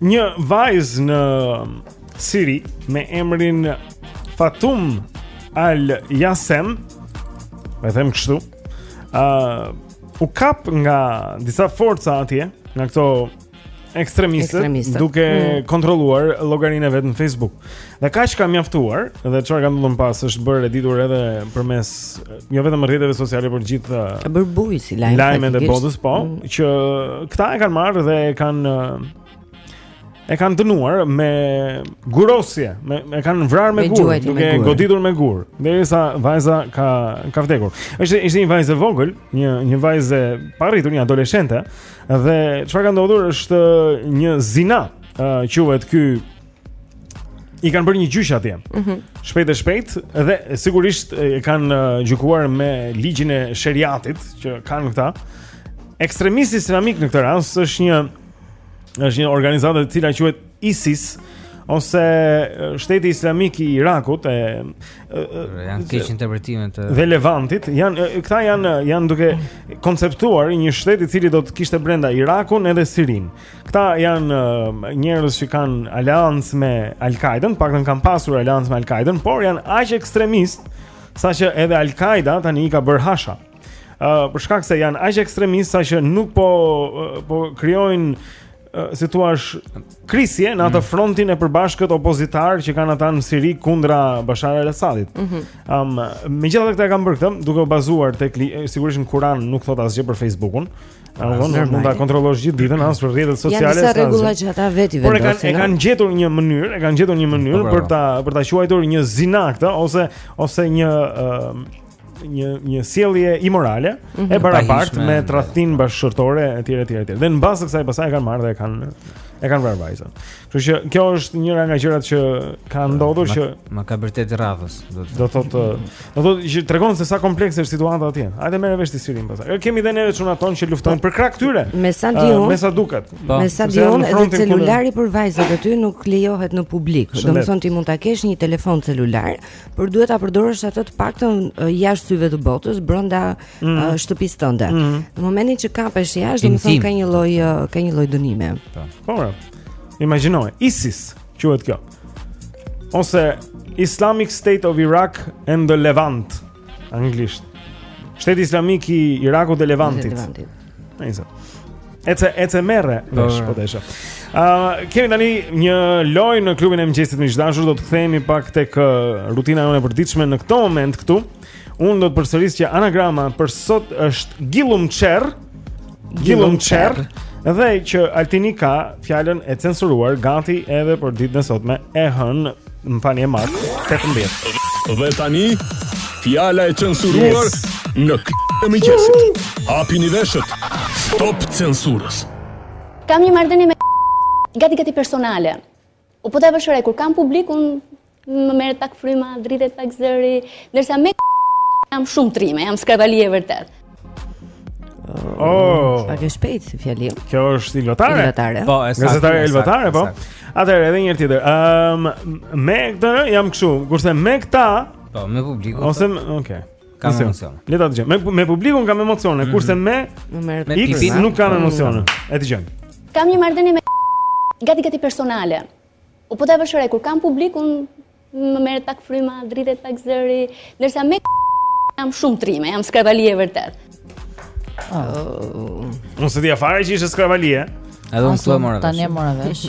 Një vajzë në Siri me emrin Fatum Al Yasem, e them kështu, ë uh, u kap nga disa forca atje, nga këto ekstremistët, duke mm. kontrolluar llogarinë e vet në Facebook. Dhe kaq ka mjaftuar Dhe çfarë ka ndodhur më pas është bërë e ditur edhe përmes Jo vetëm rrjeteve sociale por gjithë Ka bërë bujë si lajm Lajmet e botës po mm. Që këta e kanë marrë dhe e kanë E kanë dënuar me gurëzim me, E kanë vrarë me, me gurë Duke e goditur me gurë Derisa vajza ka, ka vdekur Është ishte një vajzë e vogël Një, një vajzë e parritur, një adoleshente Dhe çfarë ka ndodhur është një zina Quhet ky i kanë bërë një gjyq atje. Mm -hmm. Shpejt e shpejt dhe sigurisht e kanë gjykuar me ligjin e sheriatit që kanë këta. Ekstremisti islamik në këtë rast është një është një organizatë e cila quhet ISIS ose shteti islamik i Irakut e, e, e janë keqinterpretime të dhe Levantit janë këta janë janë duke konceptuar një shtet i cili do të kishte brenda Irakun edhe Sirinë. Këta janë uh, njerëz që kanë aleancë me Al-Qaedën, paktën kanë pasur aleancë me Al-Qaedën, por janë aq ekstremist saqë edhe Al-Qaeda tani i ka bërë hasha. Ë uh, për shkak se janë aq ekstremist saqë nuk po uh, po krijojnë uh, si thua krisje në atë mm. frontin e përbashkët opozitar që kanë ata në Siri kundra Bashar al-Assadit. Ëm mm -hmm. um, megjithatë këta e kanë bërë këtë duke u bazuar tek sigurisht në Kur'an nuk thot asgjë për Facebookun. mund ta kontrollosh gjithë ditën as për rrjetet sociale. Janë disa rregulla që ata vetë vendosin. Por e kanë e kanë gjetur një mënyrë, e kanë gjetur një mënyrë po, po, për po. ta për ta quajtur një zina këtë ose ose një një një sjellje imorale mm -hmm. e barabartë me tradhtin bashkëshortore etj etj etj. Dhe në bazë të kësaj pasaj e kanë marrë dhe e kanë e kanë vrarë vajzën. Kështu që kjo është njëra nga gjërat që ka ndodhur që ma ka vërtet radhës, do të thotë. Do thotë, do thotë që tregon se sa komplekse është situata atje. Hajde merre vesh ti Sirinë pastaj. Ne kemi dhe neve çunat tanë që luftojnë përkrah këtyre. Me sa ah, di unë, me sa duket. Po. Me sa di unë, edhe celulari për vajzat aty nuk lejohet në publik. Domethënë ti mund ta kesh një telefon celular, por duhet ta përdorësh atë të paktën eh, jashtë syve të botës, brenda mm. eh, shtëpisë tënde. Mm. Në momentin që kapesh jashtë, domethënë ka një lloj eh, ka një lloj dënimi. Po. po. Imagjino, ISIS quhet kjo. Ose Islamic State of Iraq and the Levant anglisht. Shteti Islamik i Irakut dhe Levantit. Nice. Ec e ec e merre vesh po deshe. Ë uh, kemi tani një lojë në klubin e mëngjesit miq të dashur do të kthehemi pak tek uh, rutina jonë e përditshme në këtë moment këtu. Unë do të përsëris që anagrama për sot është Gilum Çer. Gilum Çer dhe që Altini ka fjalën e censuruar gati edhe për ditën e sotme e hën më falni e martë 18 dhe tani fjala e censuruar yes. në këtë emëngjes hapini veshët stop censurës kam një marrëdhënie me gati gati personale O po ta vësh re, kur kam publikun më merret pak fryma, dridhet pak zëri, ndërsa me jam shumë trime, jam skraparllie e vërtetë. Oh. Pak e shpejt si fjali. Kjo është Ilva Tare. Ilva Tare. Po, e saktë. Gazetare Ilva Tare, po. Atëherë edhe një herë tjetër. Ëm um, me këtë jam kështu, kurse me këta, po, me publikun. Ose, okay. Kam emocione. Le ta dëgjojmë. Me, me publikun kam emocione, mm -hmm. kurse me me, me X nuk kam emocione. E dëgjojmë. Kam një marrëdhënie me gati gati personale. O po ta vësh re kur kam publikun më merret pak fryma, dridhet pak zëri, ndërsa me jam shumë trime, jam skraparllie e vërtetë. Oh. Unë s'e dija fare që ishte skraparllie Edhe unë këtu e mora vesh Tani e mora vesh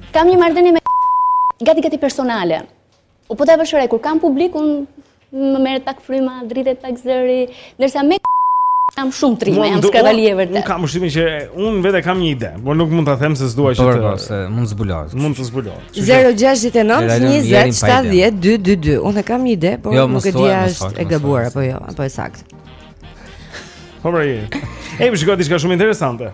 Kam një marrëdhënie gati gati personale. O po ta vësh re, kur kam publik un më merret pak fryma, dridhet pak zëri, ndërsa jam shumë trime, jam skandal i vërtetë. Un kam vështimin që un vetë kam një ide, por nuk mund ta them se s'dua që të se mund të zbulohet. Mund të zbulohet. 069 20 70 222. Un e kam një ide, por jo, nuk e di a është e gabuar apo jo, apo e saktë. Po pra je. Ej, më shikoj diçka shumë interesante.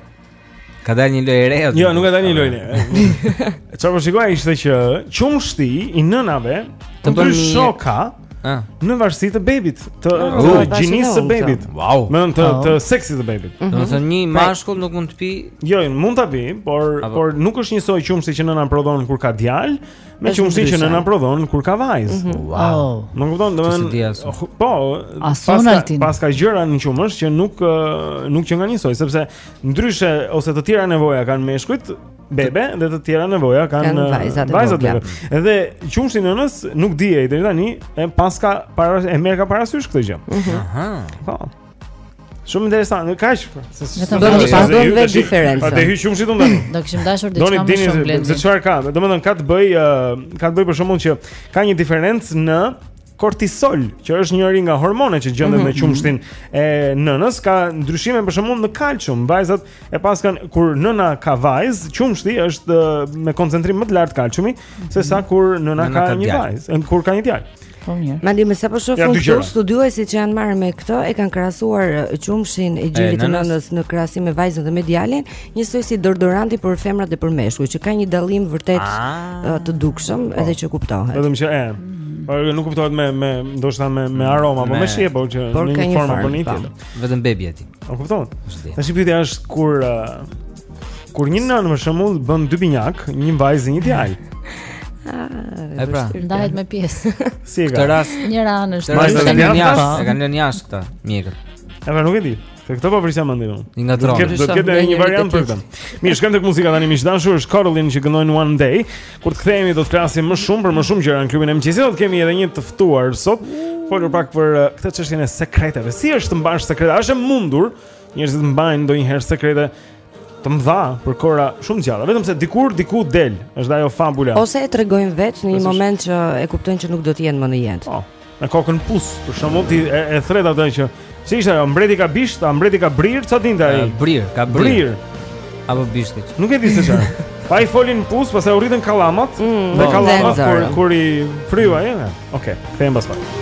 Ka dalë një lojë e re aty. Jo, nuk ka dalë një lojë e re. Çfarë po shikoj ishte që qumshti i nënave të bën shoka. Ah. Në varësi të bebit, të ah, oh, gjinisë së bebit. Wow. Më të oh. të seksit të bebit. Mhm. Domethënë një pra- mashkull nuk mund të pi. Jo, mund ta pi, por Apo. por nuk është njësoj qumshti që nëna prodhon kur ka djalë, me qumshtin që nëna prodhon kur ka vajzë. Mhm. Wow. Më kupton, domethënë po, paska paska gjëra në qumësh që nuk nuk qenkan njësoj, sepse Ndryshe ose të tjera nevoja kanë meshkujt, bebe dhe të tjera nevoja kanë Kanë vajzat e vajzat vogla. bebe. Edhe qumshti i nënës nuk dihej deri tani, e paska para e merrka parasysh këtë gjë. Aha. Po. Shumë interesant, kaq. se- se- Vetëm do të se- paguajmë ju dhe tash- diferencën. A të hyj qumshtit unë tani? Do kishim dashur diçka Doni më dini shumë se- blendi. se çfarë ka. Domethënë ka të bëj ë, ka të bëj për shembull që ka një diferencë në Kortisol, që është njëri nga hormonet që gjendet mm -hmm. në qumështin e nënës, ka ndryshime për shembull në kalcium. Vajzat e paskan kur nëna ka vajzë, qumështi është me koncentrim më të lartë kalciumi mm -hmm. sesa kur nëna, nëna ka, ka një vajzë, kur ka një djalë. Po mirë. Madje me sa po shoh unë këtu studiuesit që janë marrë me këtë e kanë krahasuar qumshtin e gjirit të nënës në krahasim me vajzën dhe me djalin, Njësoj si deodoranti për femrat dhe për meshkujt, që ka një dallim vërtet ah. të dukshëm po. edhe që kuptohet. Vetëm që e. Po nuk kuptohet me me ndoshta me me aroma, po me shije po që në një formë apo një po. tjetër. Vetëm bebi aty. Po kupton? Tash pyetja është kur kur një nënë për shembull bën dy binjak, një vajzë një djalë. Ah, e pra, ndahet me pjesë. Si e ka? Këtë rast njëra anë është. Këtë rast e kanë lënë jashtë, e kanë lënë jashtë këta mjekët. E pra nuk e di. Te këto po vrisja mendjen unë. Një nga dronë. Do të ketë një variant për këtë. Mirë, shkojmë tek muzika tani miq të dashur, është Carolin që këndon One Day. Kur të kthehemi do të flasim më shumë për më shumë gjëra në klubin e mëngjesit. Do të kemi edhe një të ftuar sot. Folur pak për uh, këtë çështjen e sekreteve. Si është të mbash sekrete? A është e mundur njerëzit mbajnë ndonjëherë sekrete? të mëdha për kohëra shumë gjata, vetëm se dikur diku del, është ajo fabula. Ose e tregojnë vetë në një Ose moment që e kuptojnë që nuk do të jenë më në jetë. Po. Fut kokën në pus, për shembull ti e, e thret atë që si ishte ajo mbreti ka bisht, a mbreti ka brir, ça kishte ai? Brir, ka brir. Apo bisht. Nuk e di se çfarë. Pra i foli në pus, pastaj u rritën kallamat mm, Dhe po. kallamat kur, kur i fryu ajri Oke, okay, këtë e mbas pak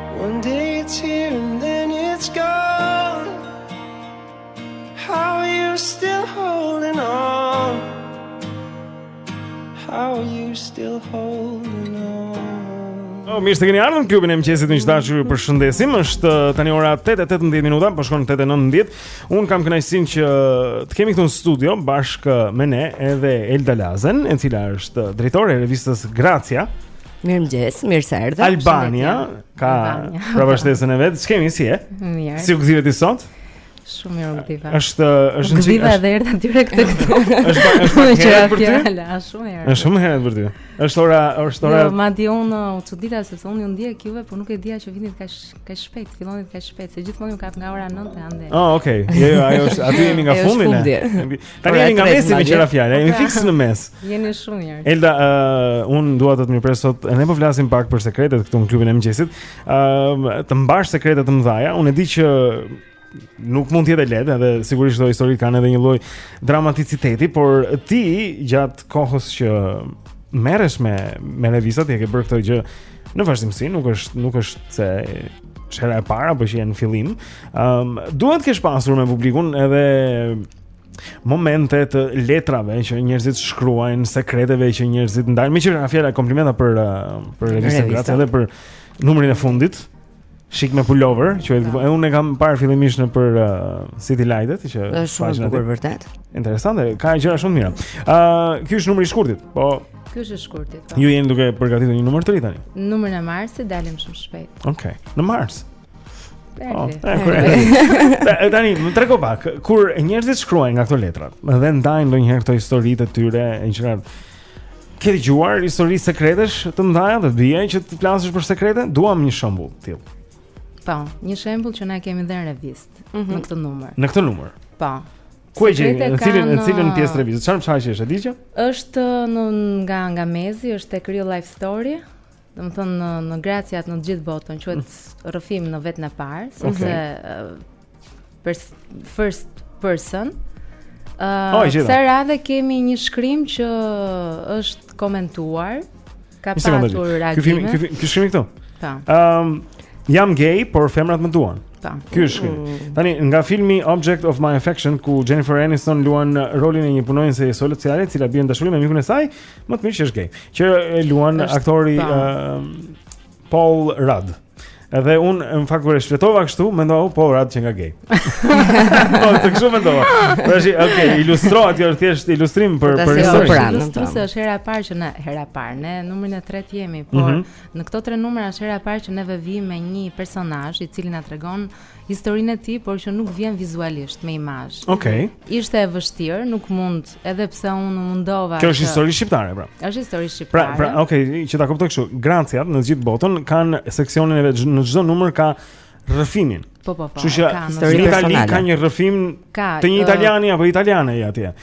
One day it's here and then it's gone How are you still holding on How are you still holding on Oh, mirë se keni ardhur në klubin e mëngjesit miq të dashur. Ju përshëndesim. Është uh, tani ora 8:18 minuta, po shkon 8:19. Un kam kënaqësinë që uh, të kemi këtu në studio bashkë uh, me ne edhe Elda Lazen, e cila është drejtore e revistës Gracia. Mirëmëngjes, mirë se erdhe. Albania ka prapashtesën e vet. Ç'kemi si je? Mirë. Si u gdhive ti sot? Shumë mirë u gdhiva. Është është u gdhiva edhe erdha direkt tek ty. Është është shumë herët për ty. Ala, shumë herët. Është shumë herët për ty. Është ora, është ora. Jo, madje unë u çudita sepse unë ju ndjek juve, por nuk e dija që vinit kaq Kaq shpejt, fillonit kaq shpejt, se gjithmonë ju kap nga ora 9 e andej. Ah, okay. Jo, jo, ajo është, aty jemi nga fundi ne. Tani jemi nga mesi me që ra fjala, jemi fiks në mes. Jeni shumë mirë. Elda, uh, un dua të të mirëpres sot. Ne po flasim pak për sekretet këtu në klubin e mëngjesit. Ëm, uh, të mbash sekrete të mëdha. Unë e di që nuk mund të jetë e lehtë, edhe sigurisht këto histori kanë edhe një lloj dramaticiteti, por ti gjatë kohës që merresh me me revistat, e ke bërë këtë gjë në vazhdimsi, nuk është nuk është se është hera e para apo që je në fillim. Ëm, um, duhet të kesh pasur me publikun edhe momente të letrave që njerëzit shkruajnë, sekreteve që njerëzit ndajnë. Meqenëse ra fjala komplimenta për për revistën Gracia edhe për numrin e fundit. Shik me pullover, që po. e unë e kam parë fillimisht në për uh, City Lightet, që është shumë e bukur vërtet. Interesante, ka gjëra shumë të mira. Ë, uh, ky është numri i shkurtit. Po. Ky është i shkurtit. Po. Ju jeni duke përgatitur një numër të ri tani. Numrin e Marsit dalim shumë shpejt. Okej. Okay. Në Mars. Po. E tani, më trego pak, kur njerëzit shkruajnë nga këto letrat dhe ndajnë ndonjëherë këto historitë e tyre, e Ke dëgjuar histori sekretesh të mëdha ata që të plasësh për sekrete? Duam një shembull të tillë. Po, një shembull që ne kemi dhe në revistë mm -hmm. në këtë numër. Në këtë numër. Po. Ku e gjeni? Në cilën në cilën pjesë të revistës? Çfarë faqe është e di që? Është në nga nga mezi, është tek Real Life Story. Domethënë në, në Graciat në të gjithë botën quhet mm. rrëfim në vetën e parë, sepse okay. Uh, first person. Uh, kësaj radhe kemi një shkrim që është komentuar, ka pasur reagime. Ky ky shkrim këtu. Po. Ëm um, jam gay, por femrat më duan. Po. Ky është shkrimi. Mm. Tani nga filmi Object of My Affection ku Jennifer Aniston luan rolin e një punonjëse sociale, e cila bën dashuri me mikun e saj, Më të mirë që është gay. Që e luan është aktori uh, Paul Rudd. Edhe un në fakt kur e shfletova kështu, mendova oh, Paul Rudd qenka gay. Po, kështu mendova. Tash, okay, ilustrohet kjo është thjesht ilustrim për për historinë. Kjo është është hera e parë që na hera e parë, në numrin e tretë jemi, por mm -hmm. në këto tre numra është hera e parë që ne vijmë me një personazh i cili na tregon historinë e tij, por që nuk vjen vizualisht me imazh. Okej. Okay. Ishte e vështirë, nuk mund Edhe pse u mundova. Kjo është histori shqiptare, pra. Është histori pra, shqiptare. Pra, pra, okay, që ta kuptoj kështu, Graciat në gjithë botën kanë seksionin e vet në çdo numër ka rrëfimin. Po, po, po. Kështu që historia italiane ka një rrëfim ka, të një italiani apo italiane atje.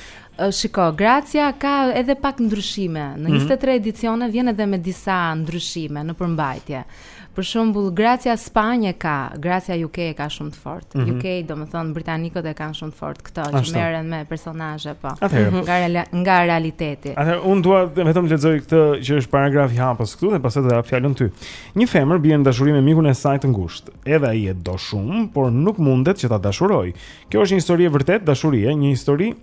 Shiko, Gracia ka edhe pak ndryshime. Në 23 mhm. edicione vjen edhe me disa ndryshime në përmbajtje. Për shembull, Gracia Spanjë e ka, Gracia UK e ka shumë të fortë. Mm -hmm. UK, domethënë britanikët e kanë shumë të fortë këto që merren me personazhe, po. Atëherë, mhm. nga reali nga realiteti. Atëherë un dua vetëm të lexoj këtë që është paragrafi hapës këtu dhe pastaj do ta jap fjalën ty. Një femër bie në dashuri me mikun e saj të ngushtë. Edhe ai e do shumë, por nuk mundet që ta dashurojë. Kjo është një histori e vërtetë dashurie, një histori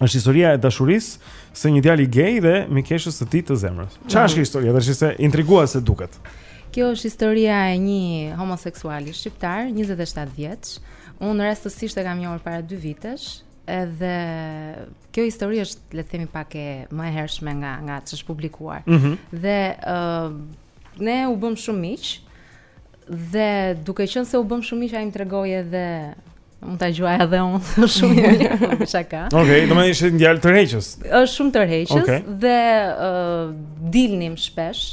është historia e dashurisë së një djali gay dhe mikeshës së tij të zemrës. Çfarë është kjo histori? Se intriguese duket. Kjo është historia e një homoseksuali shqiptar, 27 vjeç. Unë rastësisht e kam njohur para 2 vitesh, edhe kjo histori është le të themi pak e më e hershme nga nga ç'është publikuar. Mm -hmm. Dhe ë uh, ne u bëm shumë miq, Dhe duke qenë se u bëm shumë miq, ai më tregoi edhe Mund ta gjuaj edhe unë shumë mirë, po, shaka. Okej, okay, domethënë ishte një djalë tërheqës. Është shumë tërheqës okay. dhe uh, dilnim shpesh.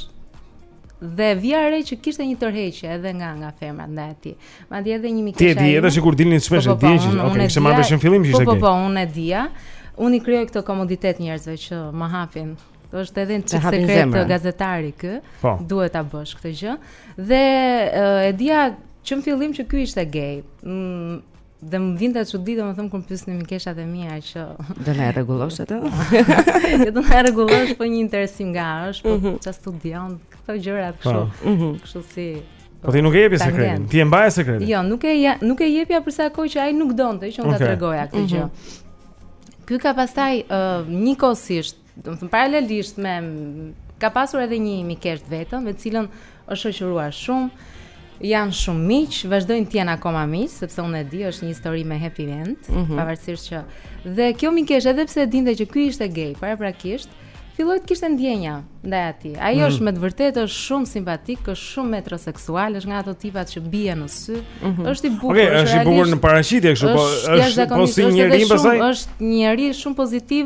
Dhe vija re që kishte një tërheqje edhe nga nga femrat ndaj atij. Madje edhe një mike. Ti e dije që kur dilnit shpesh, po, po, e di që okay, e kishe marrë vesh në fillim që ishte gay. Po po, unë e dija. Unë i krijoj këtë komoditet njerëzve që më hapin është edhe një çik sekret gazetari ky, po. duhet ta bësh këtë gjë. Dhe e dija që në fillim që ky ishte gay. Mm, dhe më vinte çudi domethënë kur pyesnin mikeshat e mia që do na rregullosh atë. Jo do na rregullosh po një interesim nga është, po mhm. çfarë studion këto gjëra po. kështu. Po. Mhm. Kështu si Po ti nuk e jepje sekretin. Ti e mbaje sekretin. Jo, nuk e ja, nuk e jepja për sa kohë që ai nuk donte që unë okay. ta tregoja këtë mhm. gjë. Ky ka pastaj uh, njëkohësisht Domethënë paralelisht me ka pasur edhe një mikeshë të vetën, me të cilën është shoqëruar shumë. Janë shumë miq, vazhdojnë të jenë akoma miq, sepse unë e di, është një histori me happy end, mm -hmm. pavarësisht që dhe kjo mikeshë edhe pse e dinte që ky ishte gay, paraprakisht, filloi të kishte ndjenja ndaj atij. Ai mm. është me të vërtetë është shumë simpatik, është shumë metroseksual, është nga ato tipat që bien në sy. Mm -hmm. Është i bukur. Okej, okay, është i bukur në paraqitje kështu, po është po si njeri pastaj. Është njeri shumë pozitiv.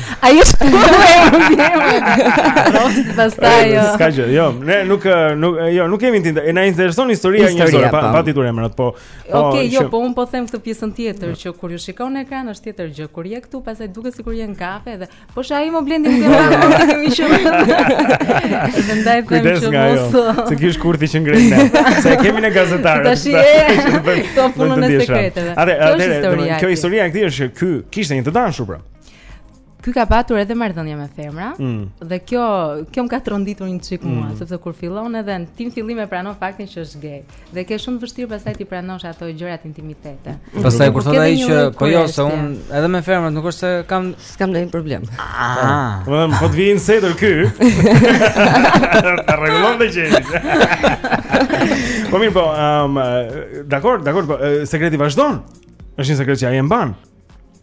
Ai është i duhur. Prozhë pastaj. Jo. S'ka gjë. Jo, ne nuk nuk jo, nuk kemi tinta. Na intereson historia e njerëzve pa po. pa ditur emrat, po. po Okej, jo, po un po them këtë pjesën tjetër që kur ju shikon në ekran është tjetër gjë. Kur je këtu, pastaj duket sikur je në kafe dhe po shaj mo blendin ti më ke kemi shumë. Dhe ndaj po them që mos. Se ky është kurthi që ngrejmë ne. Se jemi ne gazetarë. Tash je. Këto punën e sekreteve. Atë, atë, kjo historia e këtij është që ky kishte një të dashur pra. Ky ka patur edhe marrëdhënie me femra mm. dhe kjo kjo më ka tronditur një çik mua, mm. sepse kur fillon edhe në fillim fillim e pranon faktin që është gay. Dhe ke shumë të vështirë pastaj t'i pranosh ato gjërat intime. Mm. Pastaj kur thotë ai që po jo se unë edhe me femrat nuk është se kam s'kam ndonjë problem. Ah. Po më po të vjen setor ky. Ta rregullon dhe gjë. Po mirë po, um, dakor, dakor, po, sekreti vazhdon. Është një sekret që ai e mban.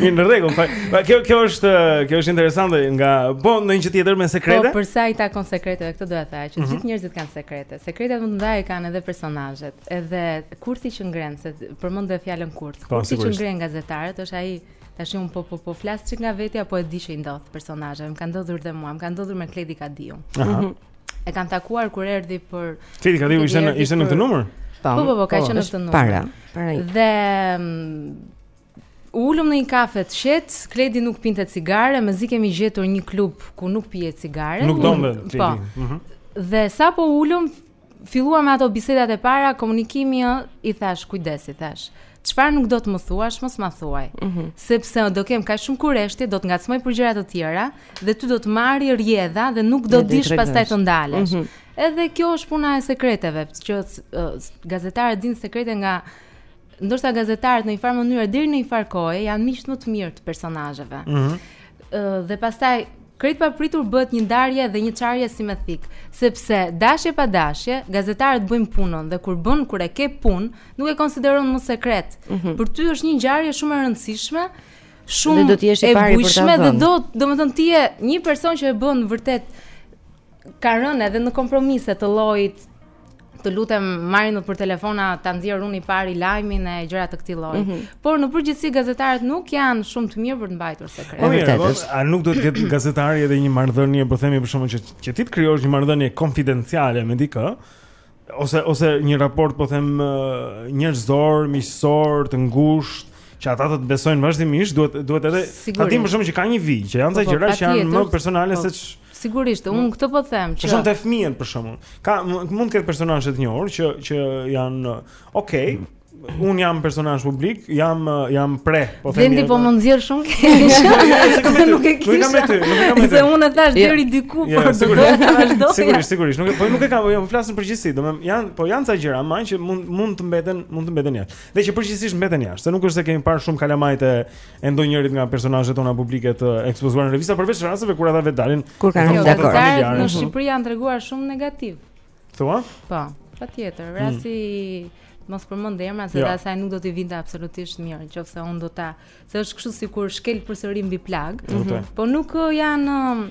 Mirë në rregull. Po, po kjo kjo është kjo është interesante nga po në një tjetër me sekrete. Po për sa i takon sekreteve, këtë doja të thoja, që mm -hmm. gjithë njerëzit kanë sekrete. Sekretet më të mëdha i kanë edhe personazhet, edhe kurthi që ngrenë se përmend dhe fjalën kurth. Po, kurthi që ngrenë gazetarët është ai tash unë po po po flas çik nga vetja, po e di që i ndodh personazheve. Më ka ndodhur dhe mua, më ka ndodhur me Kledi Kadiu. Ëh. Mhm. E kam takuar kur erdhi për Kledi Kadiu ishte ishte në këtë numër. Po po po, ka po, qenë në këtë numër. Para, para. Dhe mm, U ulëm në një kafe të qetë, Kledi nuk pinte cigare, mezi kemi gjetur një klub ku nuk pihej cigare. Nuk donte Kledi. Po. Mm -hmm. Dhe sapo u ulëm, filluam me ato bisedat e para, komunikimi ë, i thashë, kujdes, i thashë. Çfarë nuk do të më thuash, mos ma thuaj. Mm -hmm. Sepse do kem kaq shumë kureshtje, do të ngacmoj për gjëra të tjera dhe ty do të marrë rrjedha dhe nuk do të dish pastaj të ndalesh. Mm -hmm. Edhe kjo është puna e sekreteve, që uh, gazetarët dinë sekrete nga ndoshta gazetarët në një farë mënyrë deri në një farë kohe janë miqtë më të mirë të personazheve. Ëh. Mm -hmm. Dhe pastaj krejt papritur bëhet një ndarje dhe një çarje si me thikë, sepse dashje pa dashje, gazetarët bëjnë punën dhe kur bën kur e ke punë, nuk e konsideron më sekret. Mm -hmm. Për ty është një ngjarje shumë e rëndësishme, shumë dhe do të jesh i pari për ta Dhe do, domethënë ti je një person që e bën vërtet ka rënë edhe në kompromise të llojit të lutem marrin nëpër telefona ta nxjerr unë i pari lajmin e gjëra të këtij lloji. Mm -hmm. Por në përgjithësi gazetarët nuk janë shumë të mirë për të mbajtur sekret. Po mirë, po, a nuk duhet të ketë gazetari edhe një marrëdhënie, po themi për shembull që që ti të krijosh një marrëdhënie konfidenciale me dikë, ose ose një raport po them njerëzor, miqësor, të ngushtë që ata të të besojnë vazhdimisht, duhet duhet edhe ta dimë për shembull që ka një vijë, që janë ca po, po, gjëra që janë më personale po. se Sigurisht, unë këtë po them që Po fëmijën për shembull. Ka mund të ketë personazhe të njohur që që janë ok, unë jam personazh publik, jam jam pre, po them. Vendi po më nxjerr shumë keq. Nuk e kisha. Nuk kam aty, nuk kam aty. Se unë e thashë deri diku, por do të vazhdoj. Sigurisht, sigurisht, nuk po nuk e kam, jo, po flasim përgjithësi, domethënë janë, po janë ca gjëra më që mund mund të mbeten, mund të mbeten jashtë. Dhe që përgjithësisht mbeten jashtë, se nuk është se kemi parë shumë kalamajtë e ndonjërit nga personazhet tona publike të ekspozuar në revista përveç rasteve kur ata vetë dalin kur kanë jo, dakord në Shqipëri janë treguar shumë negativ thua po patjetër mm. rasti mos përmend emra se jo. asaj nuk do t'i vinte absolutisht mirë nëse unë do ta se është kështu sikur shkel përsëri mbi plagë mm -hmm. po nuk uh, janë um,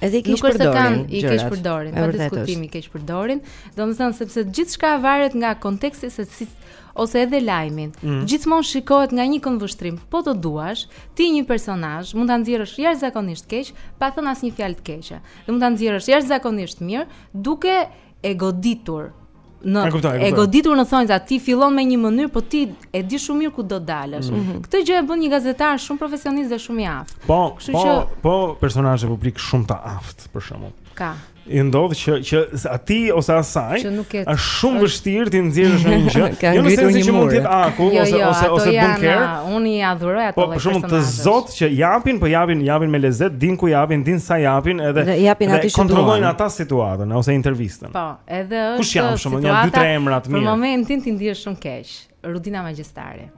Edhe i keqpërdorin. Nuk është se kanë i keqpërdorin, pa diskutim i keqpërdorin. Domethënë sepse gjithçka varet nga konteksti se si ose edhe lajmin. Mm. Gjithmonë shikohet nga një këndvështrim. Po të duash, ti një personazh mund ta nxjerrësh jashtëzakonisht keq, pa thënë asnjë fjalë të keqe. Dhe mund ta nxjerrësh jashtëzakonisht mirë, duke e goditur në e kuptoj, e kuptoj. e goditur në thonjza ti fillon me një mënyrë po ti e di shumë mirë ku do dalësh. Mm -hmm. Këtë gjë e bën një gazetar shumë profesionist dhe shumë i aftë. Po, Kështu po, që... po personazhe publikë shumë të aftë për shembull. Ka. I ndodh që që atij ose asaj është shumë vështirë t'i nxjerrësh një gjë. Jo në sensin që mund të jetë akull jo, ose jo, ose ose bunker. Unë i adhuroj ato po, personazhe. Po shumë të zotë që japin, po japin, japin me lezet, dinë ku japin, dinë sa japin edhe dhe japin atë që kontrollojnë ata situatën ose intervistën. Po, edhe është Kush janë shumë janë dy tre emra të mirë. Për momentin ti ndihesh shumë keq. Rudina Magjistari.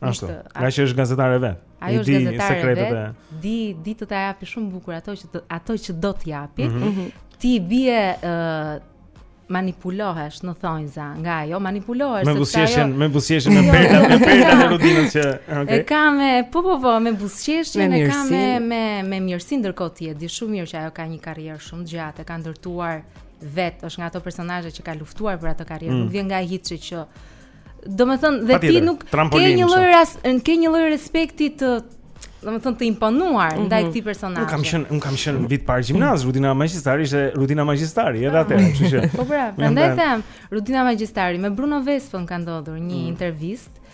Ashtu. Ngaqë është gazetare vetë. Ajo është gazetare vetë. Di di të ta japi shumë bukur ato që të, ato që do të japi. Mm -hmm. Ti bie ë uh, manipulohesh në thonjza nga ajo, manipulohesh me buzëqeshjen, ajo... me buzëqeshjen me perlat, me perlat e Rudinës që, okay. E ka me po po po me buzëqeshjen, e ka me me me mirësi ndërkohë ti e di shumë mirë që ajo ka një karrierë shumë të gjatë, e ka ndërtuar vetë, është nga ato personazhe që ka luftuar për atë karrierë, mm. nuk vjen nga hiçi që Domethënë, dhe ti nuk ke një lloj ras, ke një lloj respekti të domethënë të imponuar mhm. ndaj këtij personazhi. Unë kam qenë, unë kam qenë vit i parë gjimnaz, Rudina Magjistari ishte Rudina Magjistari, edhe atë, kështu që. Po pra, prandaj them, Rudina Magjistari, me Bruno Vespën ka ndodhur një mhm. intervistë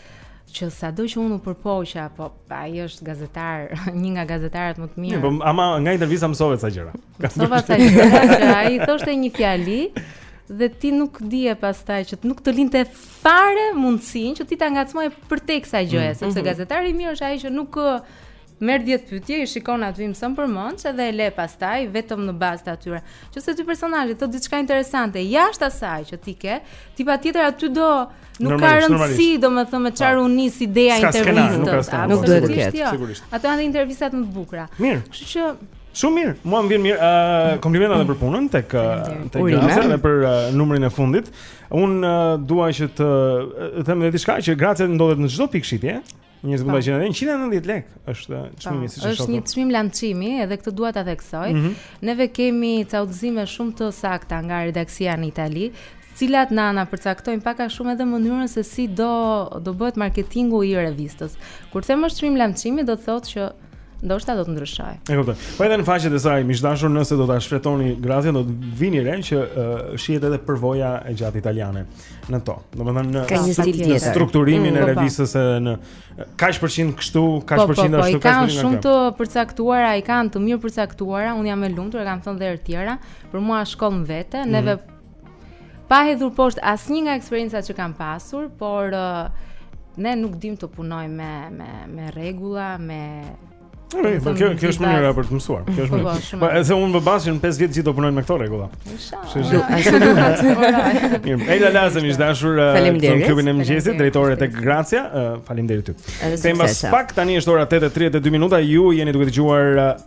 që sado që unë u përpoqa, po, po ai është gazetar, një nga gazetarët më të mirë. Po, ama nga intervista mësove ca gjëra. Mësova ca gjëra, ai thoshte një fjali dhe ti nuk dije pastaj që nuk të linte fare mundësinë që ti ta ngacmoje përtej kësaj gjëje, mm. sepse mm -hmm. gazetari i mirë është ai që nuk merr 10 pyetje, i shikon aty i mëson përmendsh, edhe e le pastaj vetëm në bazë të atyre. Qoftë se ty personazhi thotë diçka interesante, jashtë asaj që ti ke, ti patjetër aty do Nuk ka rëndësi, domethënë me çfarë u nis ideja e intervistës. Nuk duhet të ketë. Jo. Sigurisht. Ato janë intervistat më të bukura. Mirë. Kështu që Shumë mirë, mua më vjen mirë. Ë uh, komplimente edhe për punën tek tek Gracia dhe për uh, numrin e fundit. Unë uh, dua që të uh, them edhe diçka që Gracia ndodhet në çdo pikë shitje. Njerëz mund ta në 190 lek është çmimi siç është. Është një çmim lançimi, edhe këtë dua ta theksoj. Mm -hmm. Neve kemi ca udhëzime shumë të sakta nga redaksia në Itali, të cilat na përcaktojnë pak a shumë edhe mënyrën se si do do bëhet marketingu i revistës. Kur them është çmim lançimi, do të thotë që ndoshta do të ndryshojë. E kuptoj. Po edhe në faqet e saj miq të dashur, nëse do ta shfletoni grazian do të vini re që uh, shihet edhe përvoja e gjatë italiane në to. Domethënë në, në strukturimin mm, e po, po. revistës edhe në kaq përqind kështu, kaq po, përqind po, ashtu, kaq përqind ashtu. Shumë të përcaktuara, i kanë të mirëpërcaktuara. Unë jam e lumtur, e kam thënë dhe herë të tjera, për mua është shkollë vetë, neve mm -hmm Pa hedhur poshtë asnjë nga eksperiencat që kam pasur, por uh, ne nuk dim të punojmë me me me rregulla, me Ej, po kjo kjo është mënyra për të mësuar. Kjo është po, mënyra. Po, po edhe unë mbas 5 vjet gjithsej do punoj me këto rregulla. Mirë, ai la Laze miq të dashur uh, në klubin e mëngjesit, drejtore tek Gracia. Uh, faleminderit ty. Them pas pak tani është ora 8:32 minuta, ju jeni duke dëgjuar uh,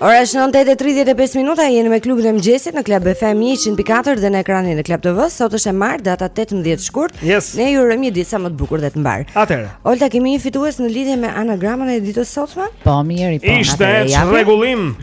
Ora është 9:35 minuta, jeni me klubin e mëngjesit në Club FM 104 dhe në ekranin e Club TV. Sot është e martë, data 18 shkurt. Yes. Ne ju urojmë një ditë sa më të bukur dhe të mbarë. Atëherë. Olta kemi një fitues në lidhje me anagramën e ditës sotme? Po, mirë, po. Ishte çrregullim.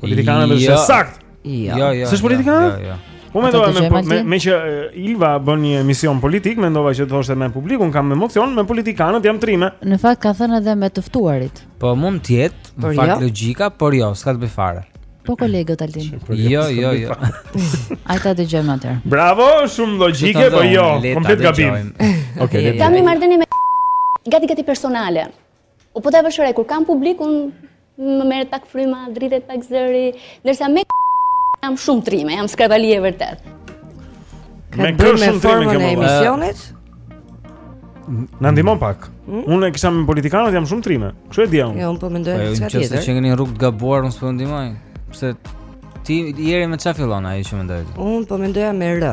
Politikanët është saktë Jo, jo, jo S'është politikanët? Jo, jo Po mendova me, me, me që Ilva bën një emision politik, mendova që të thoshte me publikun, kam emocion, me politikanët jam trime. Në fakt ka thënë edhe me të ftuarit. Po mund të jetë, në fakt jo. logjika, por jo, s'ka të bëjë fare. Po kolegët Altin. Jo, jo, jo. Hajt ta dëgjojmë atë. Bravo, shumë logjike, po jo, komplet gabim. Okej. Kam një marrëdhënie me gati gati personale. O po ta vësh re, kur kam publik, unë më merret pak fryma, dridhet pak zëri, ndërsa me jam shumë trime, jam Skrevali e vërtetë. Me kë je shumë trime në formën e emisionit? Na ndihmo pak. Hmm? Unë e kisha me politikanët, jam shumë trime. Kështu e dija unë. Jo, unë po mendoja një diçka tjetër. Në qoftë se jeni në rrugë të gabuar, unë s'po ndihmoj. Pse ti Jeri me ça fillon, ai që mendon ti? Unë po mendoj me rë.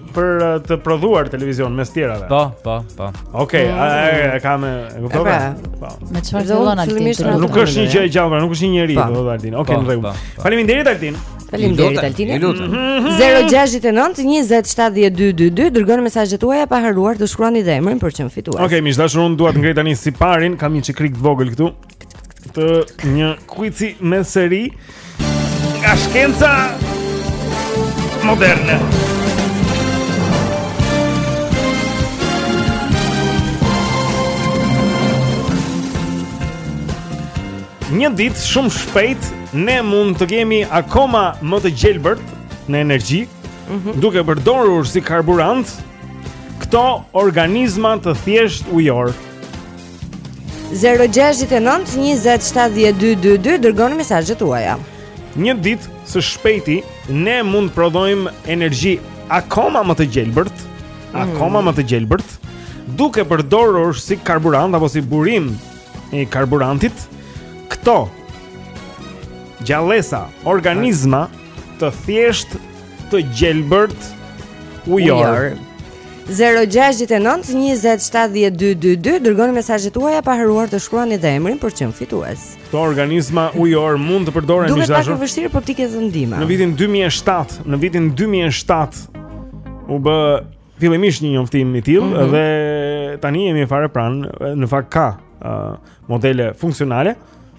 për uh, të prodhuar televizion mes të tjerave. Po, po, po. Okej, mm. e kam e kuptova. Pra, po. Me çfarë fillon Altin? Nuk është një gjë e gjallë, pra, nuk është një njerëz, do të Altin. Okej, në rregull. Faleminderit Altin. Faleminderit Altin. 069 20 70 222 dërgoni mesazhet tuaja pa harruar të shkruani dhe emrin për të qenë fitues. Okej, miq të dashur, unë dua të ngrej tani siparin, kam një çikrik të vogël këtu. të një kuic me seri nga shkenca moderne. Një ditë shumë shpejt ne mund të jemi akoma më të gjelbërt në energji, mm -hmm. duke përdorur si karburant këto organizma të thjeshtë ujorë. 0-6-9-20-70-222 Dërgoni mesazhet tuaja Një ditë së shpejti Ne mund të prodhojmë energji Akoma më të gjelbërt mm. Akoma më të gjelbërt Duke përdorur si karburant Apo si burim I karburantit Këto Gjallesa Organizma Të thjeshtë të gjelbërt ujorë. 0-6-9-20-70-222 Dërgoni mesazhet tuaja pa harruar të shkruani dhe emrin për të qenë fitues Këto organizma ujorë mund të përdoren Duket pak e vështirë po ti ke të ndihmë Në vitin 2007 Në vitin 2007 U bë fillimisht një njoftim i tillë mm -hmm. dhe tani jemi fare pranë në fakt ka uh, modele funksionale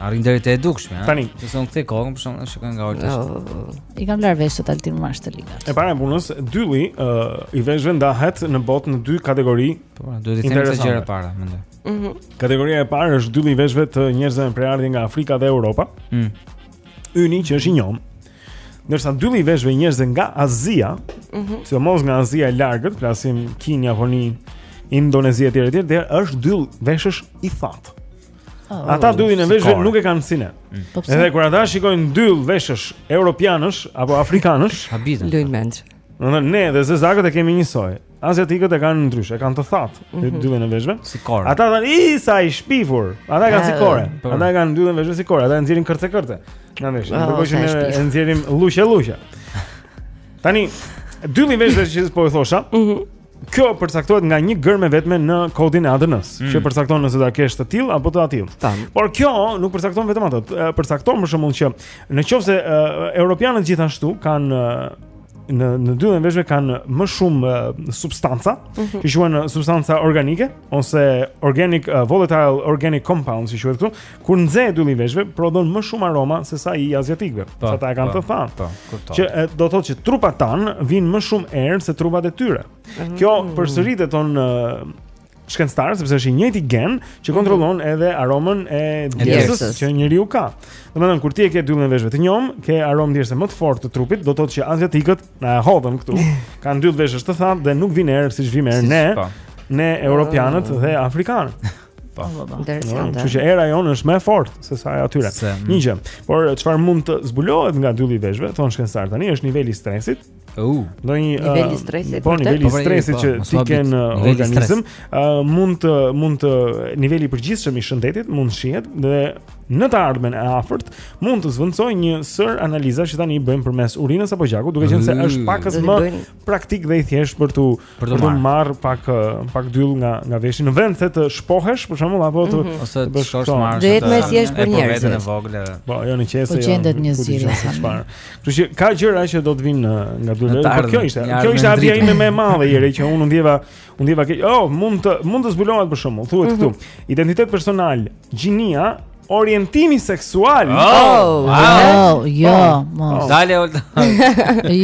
Arrin deri te e dukshme, ha. Tani, s'e kthen kokën, por shumë shikon nga Olta. Oh, I kam larë veshët sot Altin marsh të ligat. E para e punës, dylli uh, i veshëve ndahet në botë në dy kategori. Po, pra, duhet të themi se gjëja e parë, mendoj. Mhm. Mm Kategoria e parë është dylli i veshëve të njerëzve me prejardhje nga Afrika dhe Europa. Mhm. Yni që është i njomë. Ndërsa dylli i veshëve i njerëzve nga Azia, mhm, mm sidomos nga Azia e largët, flasim Kinë, Japoni, Indonezi etj etj, është dyll veshësh i thatë. Oh, ata dyllin e veshëve nuk e kanë si ne. Mm. Po Edhe kur ata shikojnë dyll veshësh europianësh apo afrikanësh, habiten. Luajnë mendsh. Ne dhe zezakët e kemi njësoj. Aziatikët e kanë ndryshe, e kanë të thatë mm -hmm. dyllin e veshëve. Si kore. Ata thonë i sa i shpifur. Ata e kanë si kore. Po. Ata e kanë dyllin e veshëve si kore. Ata e nxjerrin kërce kërce. Nga veshi. Oh, Ndërkohë që ne e nxjerrim luqe luqe. Tani dylli i veshëve që po e thosha. Mhm. Kjo përcaktohet nga një gërmë e vetme në kodin e ADN-së, mm. që përcakton nëse do ta kesh të tillë apo të atillë. Por kjo nuk përcakton vetëm atë, përcakton për shembull që në qoftë se uh, europianët gjithashtu kanë uh, në në dyllin e veshëve kanë më shumë uh, substanca, mm -hmm. që quhen substanca organike ose organic uh, volatile organic compounds, siç quhet këtu, Kur nxehet dylli i veshëve, prodhon më shumë aroma se sa i aziatikëve. Po, se ata e kanë po, të thatë. Po, kuptoj. Që do të thotë që trupat tanë vijnë më shumë erë se trupat e tyre. Mm. Kjo përsëritet thonë shkencëtarët sepse është i njëjti gen që mhm. kontrollon edhe aromën e djersës që njeriu ka. Domethënë kur ti e ke dyllin e veshëve të njomë, ke aromë djersë më të fortë të trupit, do të thotë që aziatikët na e hodhën këtu, kanë dyllë veshësh të thatë dhe nuk vijnë erë siç vijmë erë ne, po. ne europianët dhe afrikanët. Po, po, po. Kështu që era jonë është më e fortë se sa e atyre. Mm. Një gjë. Por çfarë mund të zbulohet nga dylli i veshëve, thonë shkencëtarët tani, është niveli i stresit. Uh, do një niveli i stresit. Po niveli i po, po, stresit po, që ti ke në organizëm, mund të mund të niveli i përgjithshëm i shëndetit mund të shihet dhe në të ardhmen e afërt mund të zëvendësojë një sërë analizash që tani i bëjmë përmes urinës apo gjakut, duke qenë se është pakës më praktik dhe i thjeshtë për tu për të marrë pak pak dyll nga nga veshi në vend se të shpohesh për shembull apo të mhm. ose të bësh short marr do jetë më thjesht për njerëz e vogël edhe po jo në qesë po jo, gjendet një zgjidhje çfarë kështu që ka gjëra që do të vinë nga dylli por kjo ishte kjo ishte habia ime më e madhe ieri që unë ndjeva Unë u ndjeva keq. Oh, mund të mund të zbulohet për shembull. Thuhet këtu, mm -hmm. identiteti personal, gjinia, orientimi seksual. Oh, oh, oh, jo, oh, mos. Oh. Dale, Olta.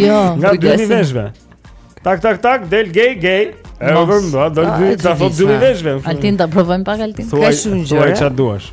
jo, nga dylli i veshëve. Tak tak tak, del gay gay. Edhe më do të thotë dylli i veshëve. Altin ta provojmë pak Altin. Ka shumë gjëra. Thuaj çfarë duash.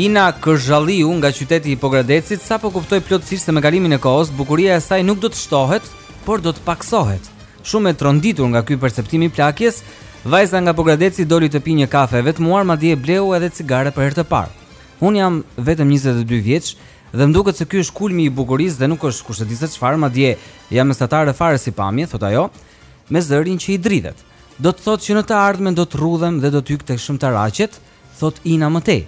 Ina Kërzhalliu nga qyteti i Pogradecit sapo kuptoi plotësisht se me kalimin e kohës bukuria e saj nuk do të shtohet, por do të pakësohet. Shumë e tronditur nga ky perceptim i plakjes, vajza nga Pogradeci doli të pijë një kafe e vetmuar, madje bleu edhe cigare për herë të parë. Unë jam vetëm 22 vjeç dhe më duket se ky është kulmi i bukurisë dhe nuk është kush e di se çfarë, madje jam mesatare fare si pamje, thotë ajo, me zërin që i dridhet. Do të thotë që në të ardhmen do të rrudhem dhe do të hyj tek shëmtaraqet, thotë Ina më tej.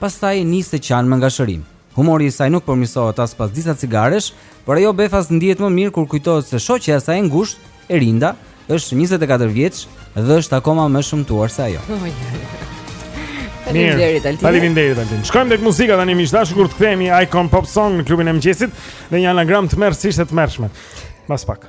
Pastaj nis të qajë me ngashërim. Humori i saj nuk përmirësohet as pas disa cigaresh, por ajo befas ndihet më mirë kur kujtohet se shoqja e saj e ngushtë, Erinda, është 24 vjeç dhe është akoma më e shëmtuar se ajo. Faleminderit Altin. Faleminderit Altin. Shkojmë tek muzika tani miq të dashur kur të kthehemi Icon Pop Song në klubin e mëngjesit dhe një anagramë tmerrësisht të tmerrshme. Mas pak.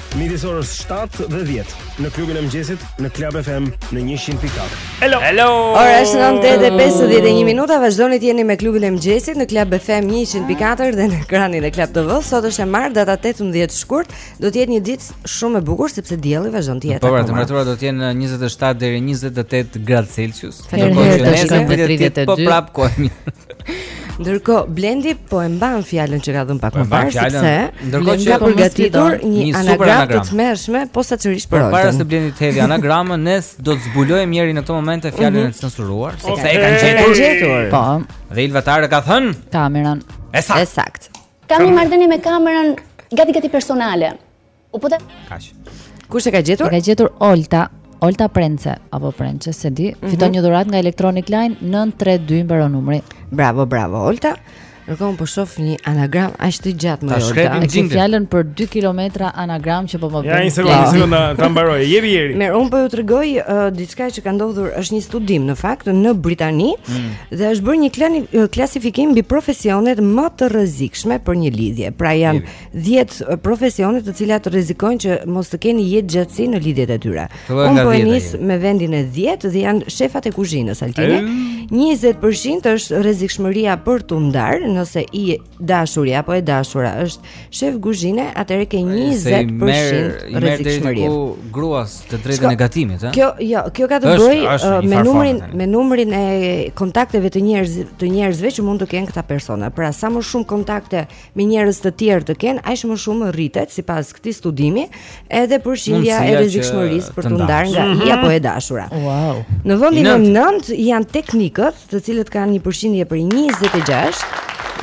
Midis orës 7 dhe 10 Në klubin e mëngjesit Në Club FM Në 100.4 Hello Hello Ora shënon 8 e 51 minuta Vazhdoni të jeni me klubin e mëngjesit Në Club FM 100.4 Dhe në ekranin e Club TV Sot është e martë data 18 shkurt Do të jetë një ditë shumë e bukur Sepse dielli vazhdon të jetë Po pra, temperatura do të jetë 27 deri 28 gradë Celsius Herë herë të shkojmë më 32 Po prap kohë e mirë Ndërkohë, Blendi po e mban fjalën që ka dhënë pak po më parë Sepse ndërkohë që ka përgatitur një anagram të tmerrshme posaçërisht për Rojtin Përpara se Blendi të hedhë anagramën Ne s'do të zbulojmë deri në atë moment mhm. fjalën e censuruar Sepse e kanë gjetur E kanë gjetur Po Dhe Ilva Tare ka thënë Kamerën E saktë E saktë Kam një marrëdhënie me kamerën gati gati personale U po Kaq. Kush e ka gjetur? E ka gjetur Olta. Olta Prence apo Prence s'e di, mm -hmm. fiton një dhuratë nga Electronic Line 932 mbaron numri. Bravo, bravo Olta. Ndërkohë po shof një anagram aq të gjatë më Olta. Ta shkrin fjalën për 2 kilometra anagram që po më bën. Ja, një sekondë, një sekondë ta mbaroj. Jepi jeri. Mirë, un po ju tregoj uh, diçka që ka ndodhur, është një studim në fakt në Britani mm. dhe është bërë një klasi, uh, klasifikim mbi profesionet më të rrezikshme për një lidhje. Pra janë 10 profesione të cilat rrezikojnë që mos të kenë jetë gjatësi në lidhjet e tyre. Unë po nis me vendin e 10 dhe janë shefat e kuzhinës Altini. 20% është rrezikshmëria për t'u ndarë, nëse i dashuri apo e dashura është shef kuzhine, atëherë ke 20% rrezikshmëri. Ia heq gruas të drejtën e gatimit, ë? Kjo jo, kjo ka të bëjë me numrin me numrin e kontakteve të njerëz të njerëzve që mund të kenë këta persona. Pra sa më shumë kontakte me njerëz të tjerë të kenë, aq më shumë rritet sipas këtij studimi, edhe përqindja e rrezikshmërisë për t'u ndarë nga i dashuri apo e dashura. Wow. Në vendin e 9 janë teknikët, të cilët kanë një përqindje për 26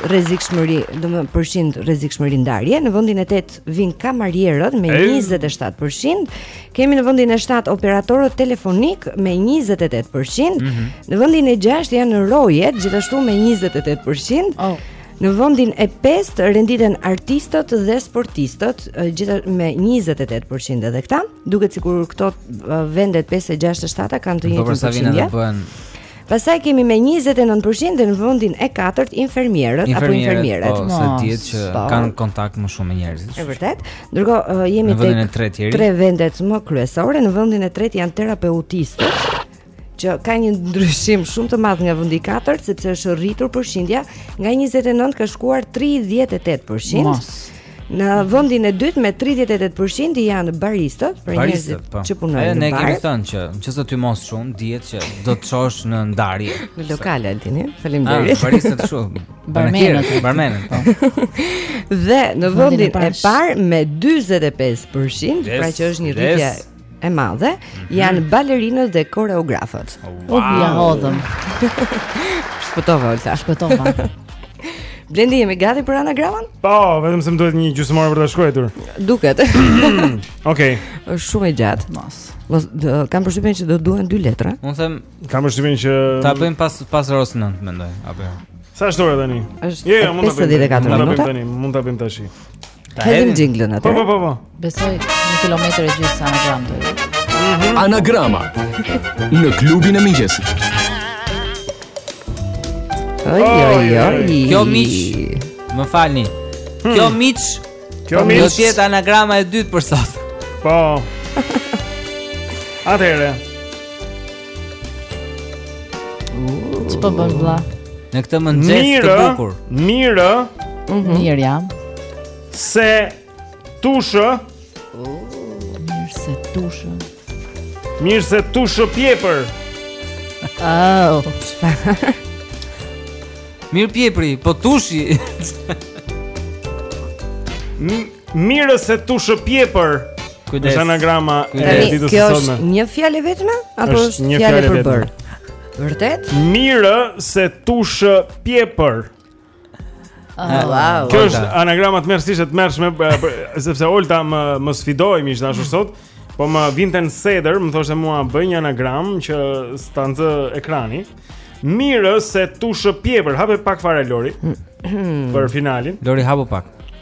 rrezikshmëri, 26 përqind rrezikshmëri ndarje. Në vendin e 8 vijnë kamarierët me 27%, kemi në vendin e 7 operatorët telefonik me 28%, mm -hmm. në vendin e 6 janë rojet gjithashtu me 28%. Oh. Në vendin e pestë renditen artistët dhe sportistët, gjithashtu me 28% edhe këta. Duket sikur këto vendet 5, 6, 7 kanë të njëjtën po, përqindje. Po bën. Pastaj kemi me 29% në vendin e katërt infermierët apo infermieret. Po, se dihet që po. kanë kontakt më shumë me njerëzit. Është vërtet. Ndërkohë jemi tek tre vendet më kryesore, në vendin e tretë janë terapeutistët që ka një ndryshim shumë të madh nga vendi i katërt sepse është rritur përqindja nga 29 ka shkuar 38%. Mos. Në vendin e dytë me 38% janë baristët, pra njerëzit po. që punojnë në bar. Ne kemi thënë që nëse thith shumë dihet që do të çosh në ndarje. Në lokal Altini. Faleminderit. Ah, baristët shumë. Barmenët, barmenët. Po. Dhe në vendin e parë me 45%, pra që është një rritje e madhe mhm. janë balerinët dhe koreografët. Wow. Oh, ja hodhëm. Shpëtova, Olta. Shpëtova. Blendi, jemi gati për anagramën? Po, vetëm se më duhet një gjysmë ore për ta shkruar. Duket. Okej. Është shumë e gjatë. Mos. Mos kam përshtypjen që do duhen dy letra. Unë them, kam përshtypjen që ta bëjmë pas pas orës 9, mendoj, apo jo. Sa është ora tani? Është jo, jo, mund ta bëjmë. 54 minuta. Mund ta bëjmë tash. Ta hedhim xhinglën atë. Po po po po. Besoj një kilometër e gjysmë anagram do jetë. Mhm. Anagrama në klubin e mëngjesit. Ai ai ai. Kjo miç. Më falni. Hmm. Kjo miç. Kjo miç. Do të jetë anagrama e dytë për sot. Po. Atëherë. Që po bën vla Në këtë mëngjes të bukur Mirë mhm. Mirë jam Se tush Mirë se tush Mirë se tush pjepër Oh, Mirë pjepri, po tushi Mirë se tush pjepër Kujdes Është anagrama e ditës së sotme Kjo është një fjalë e vetme? Apo është një fjalë e përbërë? Vërtet? Mirë se tush pjepër Oh, wow. Kjo është anagrama tmerrësisht e tmerrshme Sepse Olta më, më sfidoi miq të dashur sot Po më vinte në sedër, më thoshte mua bëj një anagramë që s'ta nxë ekrani Mirë se tush pjepër Hape pak fare Lori Për finalin Lori hapo pak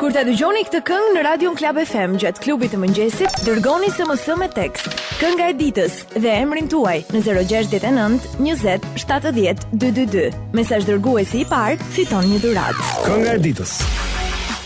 Kur ta dëgjoni këtë këngë në radion Club FM gjatë klubit të mëngjesit, dërgoni SMS me tekst: Kënga e ditës dhe emrin tuaj në 069 20 70 222. Mesazh dërguesi i parë, fiton një dhuratë. Kënga e ditës.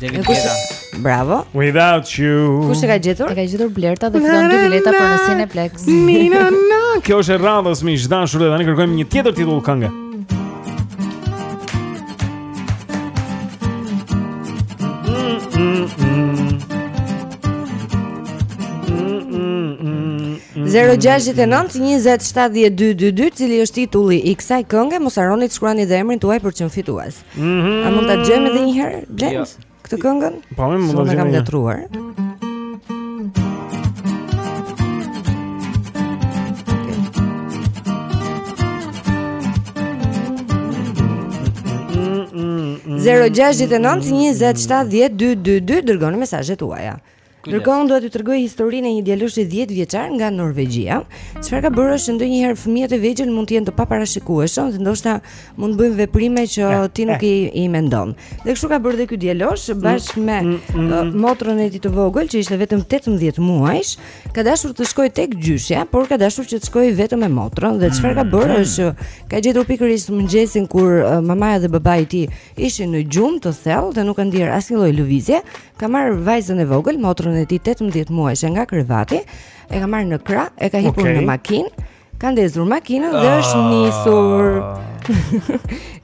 David Guetta. Bravo. Without you. Kush e ka gjetur? E ka gjetur Blerta dhe fiton dy bileta për në Cineplexx. Nina na. Kjo është e radhës miq të dashur dhe tani kërkojmë një tjetër titull kënge. Zero gjashtë e nëntë njëzet shtatëdhjetë dy dy dy Cili është titulli i kësaj kënge Mos harroni të shkruani dhe emrin tuaj për të qenë fitues mm -hmm. A mund ta dëgjojmë edhe njëherë Blend? Ja. Këtë këngën? Po, më mund të gjeni. Shumë Dërgoni mesazhet tuaja. Ndërkohë unë dua t'ju tregoj historinë e një djaloshi 10 vjeçar nga Norvegjia. Çfarë ka bërë është ndonjëherë fëmijët e vegjël mund të jenë të paparashikueshëm dhe ndoshta mund të bëjnë veprime që eh, ti nuk eh. i i mendon. Dhe kështu ka bërë dhe ky djalosh mm, bashkë me mm, mm, eh, motrën e tij të vogël që ishte vetëm 18 muajsh, ka dashur të shkojë tek gjyshja, por ka dashur që të shkojë vetëm me motrën dhe çfarë ka bërë është ka gjetur pikërisht mëngjesin kur mamaja dhe babai i tij ishin në gjumë të thellë dhe nuk kanë ndier asnjë lloj lëvizje, ka marr vajzën e vogël, motrën e tij 18 muajshe nga krevati, e ka marr në krah, e ka hipur okay. në makinë, ka ndezur makinën dhe është ah. nisur.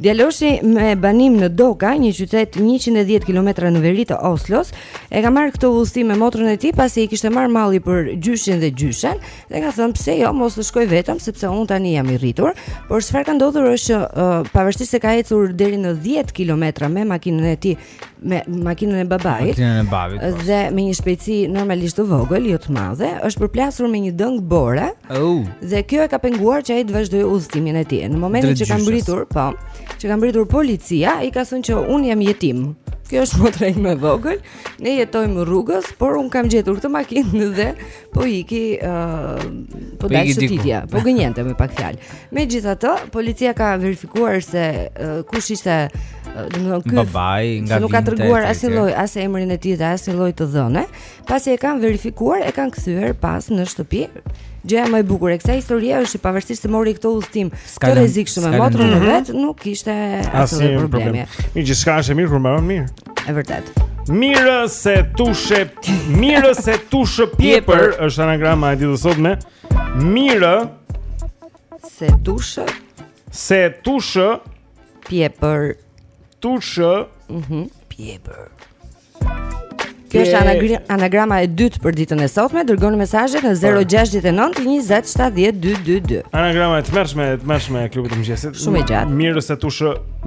Djaloshi me banim në Doka, një qytet 110 km në veri të Oslos, e ka marr këtë udhëtim me motrën e tij pasi i kishte marr malli për gjyshin dhe gjyshen dhe ka thënë pse jo mos të shkoj vetëm sepse un tani jam i rritur, por çfarë ka ndodhur është që uh, pavarësisht se ka ecur deri në 10 km me makinën e tij me makinën e babait. Makinën e babit. Po. Dhe me një shpejtësi normalisht të vogël, jo të madhe, është përplasur me një dëng bore. Oh. Dhe kjo e ka penguar që ai të vazhdojë udhëtimin e tij. Në momentin që ka mbritur, po, që ka mbritur policia, i ka thënë që un jam jetim. Kjo është motra ime e vogël. Ne jetojmë rrugës, por un kam gjetur këtë makinë dhe po iki uh, po, po dal shëtitje, po gënjente me pak fjalë. Megjithatë, policia ka verifikuar se uh, kush ishte, uh, domethënë këtë, se nuk ka treguar asnjë lloj, as emrin e tij dhe asnjë lloj të dhëne, pasi e kanë verifikuar, e kanë kthyer pas në shtëpi. Gjëja më e bukur e kësaj historie është që pavarësisht se mori këtë udhtim të rrezikshëm me motrën e mhm. vet, nuk kishte asnjë problem. Mirë, gjithçka është e mirë kur mbaron mirë. E vërtet. Mirë se tush, mirë se tush pjepër, është anagrama e ditës sotme, mirë se tush se tush pjepër tush mhm pjepër. Kjo është anagrama e dytë për ditën e sotme. Dërgoni mesazhet në 069 20 70 222. Anagrama e tmerrshme, e tmerrshme e klubit të mëngjesit. Shumë e gjatë. Mirë se tush,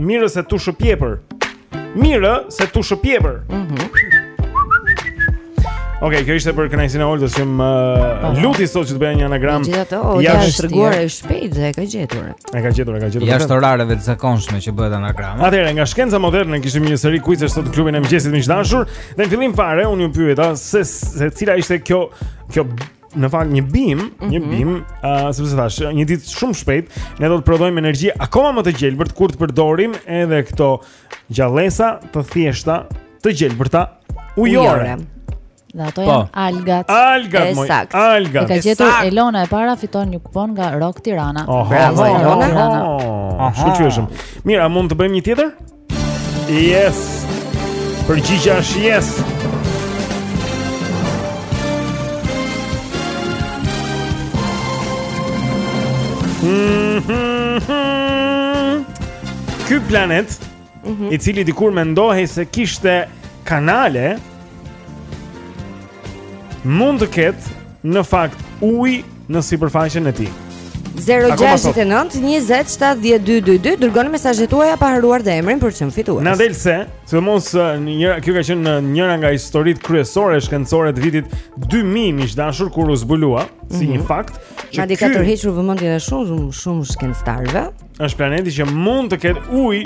mirë se tush pjepër. Mirë se tush pjepër. Mhm. Mm Okej, okay, kjo ishte për kënaqësinë e Oltës që më po. luti sot që të bëja një anagram. Ajo është treguar e shpejt dhe e ka gjetur. E ka gjetur, e ka gjetur. Jashtë orareve të zakonshme që bëhet anagram. Atëherë nga shkenca moderne kishim një seri kuizesh sot në klubin e mëngjesit, miq të dashur, dhe në fillim fare unë ju pyeta se se cila ishte kjo kjo Në fakt një bimë, mm -hmm. një mhm. bimë, uh, sepse thashë, një ditë shumë shpejt ne do të prodhojmë energji akoma më të gjelbërt kur të përdorim edhe këto gjallesa të thjeshta, të gjelbërta ujore. ujore. Dhe ato po. janë algat. Algat, moj, algat. E ka gjetur Elona e para fiton një kupon nga Rock Tirana. Bravo, Elona. Shumë qyshëm. Mirë, a mund të bëjmë një tjetër? Yes. Përgjigja është yes. Ky planet, mm -hmm. i cili dikur mendohej se kishte kanale, mund të ketë në fakt ujë në sipërfaqen e tij. 069 20 70 222 dërgoni mesazhet tuaja pa harruar dhe emrin për të qenë fitues. Na del se, sidomos në një kjo ka qenë në njëra nga historitë kryesore shkencore të vitit 2000 miq të dashur kur u zbulua mm -hmm. si një mhm. fakt që madje ka tërhequr vëmendjen e shumë shumë shumë shkencëtarëve. Është planeti që mund të ketë ujë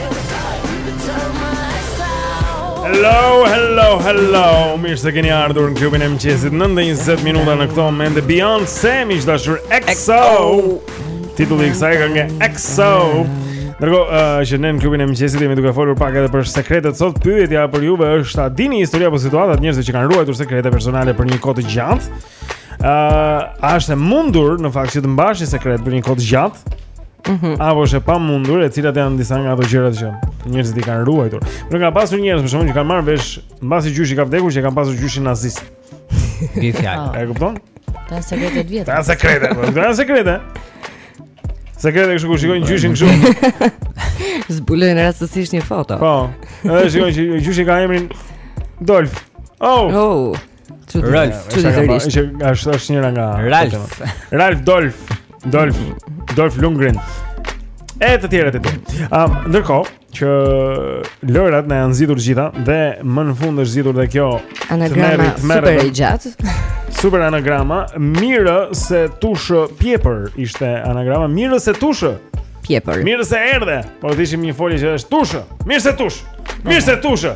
Hello, hello, hello Mirë se keni ardhur në klubin e mëngjesit 9.20 minuta në këto momente Beyoncé miq të dashur XO Titulli i kësaj kënge XO Ndërkohë, uh, që ne në klubin e mëngjesit jemi duke folur pak edhe për sekretet sot Pyetja për juve është a dini histori apo situata, njerëz që kanë ruajtur sekrete personale për një kohë të gjatë Ëh, uh, a është e mundur në fakt që të mbash një sekret për një kohë të gjatë? Mm -hmm. Apo është e pamundur e cilat janë disa nga ato gjërat që njerëzit i kanë ruajtur Po ka pasur njerëz për shembull që kanë marrë vesh mbasi gjyshi ka vdekur që kanë pasur gjyshin nazist Një fjalë ah. E kupton? Tani sekrete të vjetra Tani sekrete, po, tani sekrete Sekrete kështu ku shikojnë gjyshin kështu Zbulojnë rastësisht një foto Po, edhe shikojnë që gjyshi ka emrin Dolf Oh, oh. Ralf, çuditërisht. Është është është njëra nga Ralf. Ralf Dolf, Dolf, Dolf Lundgren. E të tjera të tjera. Um, ndërkohë që lojërat na janë zgjidhur të gjitha dhe më në fund është zgjidhur dhe kjo anagrama super e gjatë. Super anagrama, mirë se tushë pjepër ishte anagrama, mirë se tushë pjepër. Mirë se erdhe. Po të ishte një folje që është tushë. Mirë se tushë. Mirë se tushë.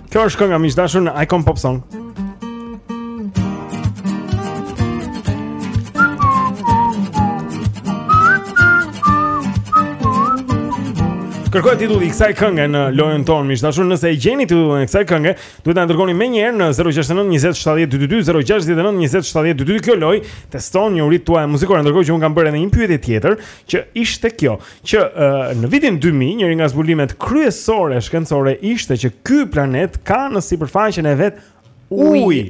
Kjo është kënga miq të dashur në Icon Pop Song. Kërkohet titulli e kësaj kënge në lojën tonë miq të dashur, nëse e gjeni titullin e kësaj kënge, duhet të na e dërgoni menjëherë në 069 20 70 222 069 20 70 222 kjo lojë teston njohuritë tuaja muzikore, ndërkohë që unë kam bërë edhe një pyetje tjetër që ishte kjo. që uh, në vitin 2000 njëri nga zbulimet kryesore shkencore ishte që ky planet ka në sipërfaqen e vet ujë.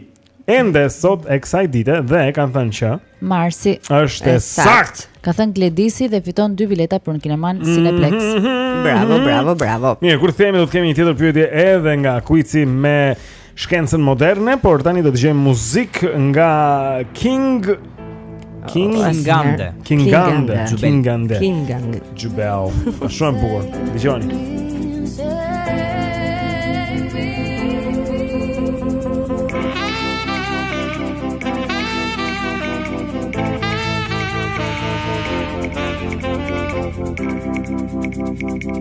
Ende sot e kësaj dite dhe e kanë thënë që Marsi është e saktë. Ka thënë Gledisi dhe fiton dy bileta për në kinemanë mhm. Cineplex. Mm -hmm. Bravo, bravo, bravo. Mirë, kur themi do të kemi një tjetër pyetje edhe nga kuici me shkencën moderne, por tani do të dëgjojmë muzikë nga Klin Klingande. Klingande. Klingande. Klingande. Jubel. Shumë bukur. Dëgjoni.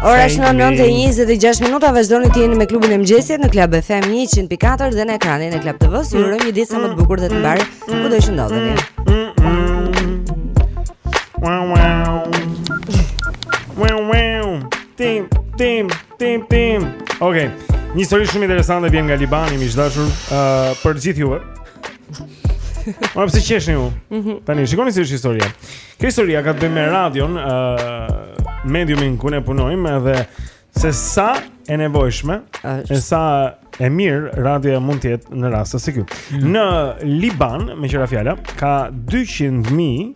Ora është 9:26 minuta, vazhdoni të jeni me klubin e mëngjesit në Club FM 104 dhe në ekranin e Club TV-së. Ju urojmë një ditë sa më të bukur dhe të mbarë, kudo të ndodheni? Wow wow. Wow wow. Tim tim tim tim. Okej. Okay. Një histori shumë interesante vjen nga Libani, miq të dashur, uh, për gjithë juve. Po pse qeshni ju? Mhm. Tani shikoni si është historia. Kjo historia ka të bëjë me radion, ë uh, mediumin ku ne punojmë edhe se sa e nevojshme, e sa e mirë radioja mund të jetë në raste si ky. Mm. Në Liban, me që ra fjala, ka 200.000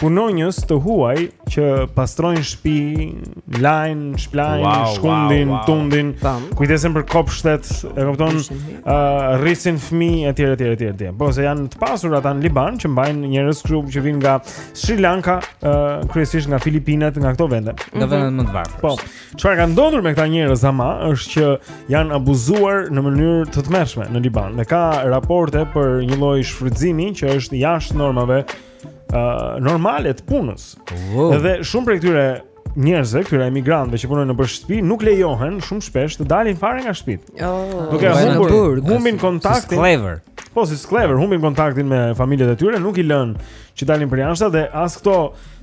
punonjës të huaj që pastrojnë shtëpi, lajnë, shplajnë, wow, shkundin, wow, wow. tundin, kujdesen për kopshtet, e kupton, uh, rrisin fëmijë etj etj etj etj. Po se janë të pasur ata në Liban që mbajnë njerëz këtu që vijnë nga Sri Lanka, uh, kryesisht nga Filipinet, nga këto vende. Nga mhm. vendet më të varfra. Po. Çfarë ka ndodhur me këta njerëz ama është që janë abuzuar në mënyrë të tmerrshme në Liban. Dhe ka raporte për një lloj shfrytëzimi që është jashtë normave uh, normale të punës. Wow. Dhe shumë prej këtyre njerëzve, këtyre emigrantëve që punojnë nëpër shtëpi, nuk lejohen shumë shpesh të dalin fare nga shtëpitë. Oh, Duke humbur, humbin kontaktin. Skllevër. Po si skllevër, humbin kontaktin me familjet e tyre, nuk i lënë që dalin për jashtë dhe as këto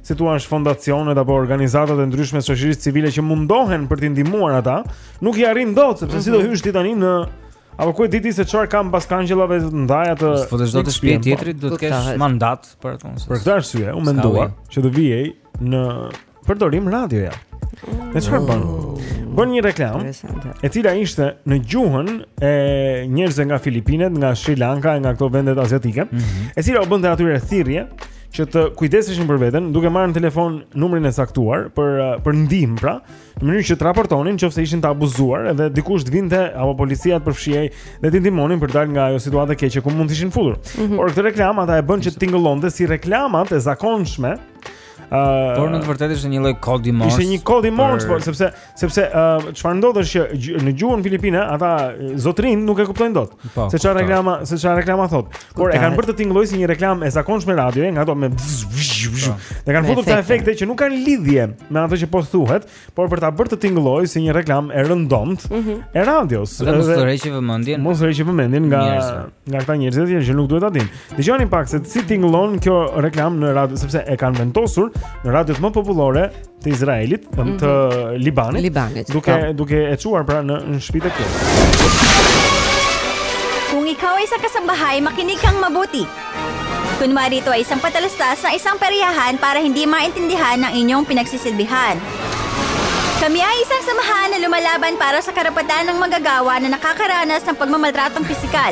si i thuash fondacionet apo organizatat e ndryshme të shoqërisë civile që mundohen për t'i ndihmuar ata, nuk i arrijnë dot sepse mm -hmm. si do mhm. hysh ti tani në A po ku e di ti se çfarë kanë pas kangjellave ndaj atë? Po të zot të shpie po. tjetrit do të kesh mandat për atë. Për këtë arsye, u mendua që të vihej në përdorim radioja. Dhe çfarë bënë? Bënë një reklamë e cila ishte në gjuhën e njerëzve nga Filipinet, nga Sri Lanka, nga këto vendet aziatike, mm -hmm. e cila u bënte atyre thirrje që të kujdeseshin për veten, duke marrë në telefon numrin e caktuar për për ndihmë, pra, në mënyrë që të raportonin nëse ishin të abuzuar dhe dikush të vinte apo policia të përfshihej dhe të ndihmonin për të dalë nga ajo situatë e keqe ku mund të ishin futur. Mm -hmm. Por këtë reklamë ata e bënë që të tingëllonte si reklamat e zakonshme. Uh, por në të vërtetë ishte një lloj kodi mors. Ishte një kodi mors, për... sepse sepse çfarë uh, ndodh është që në gjuhën filipine ata zotërinjtë nuk e kuptojnë dot. Po, se çfarë reklama, se çfarë reklama thotë. Por e kanë bërë të tingëlloj si një reklamë e zakonshme radioje, nga ato me po. Dhe kanë futur këta efekte që nuk kanë lidhje me atë që po thuhet, por për ta bërë të tingëlloj si një reklamë e rëndomtë mm -hmm. e radios. Dhe mos tërheqë vëmendjen. Mos tërheqë vëmendjen nga nga këta njerëz që që nuk duhet ta dinë. Dëgjoni pak se si tingëllon kjo reklamë në radio, sepse e kanë vendosur në radiot më popullore të Izraelit, mm -hmm. të mhm. Libanit, Libanit duke tam. duke e çuar pra në, në shtëpitë e këtu. Kung ikaw ay sa kasambahay, makinig kang mabuti. Kunwari ito ay isang patalastas na isang peryahan para hindi maintindihan ng inyong pinagsisilbihan. Kami ay isang samahan na lumalaban para sa karapatan ng magagawa na nakakaranas ng pagmamaltratong pisikal,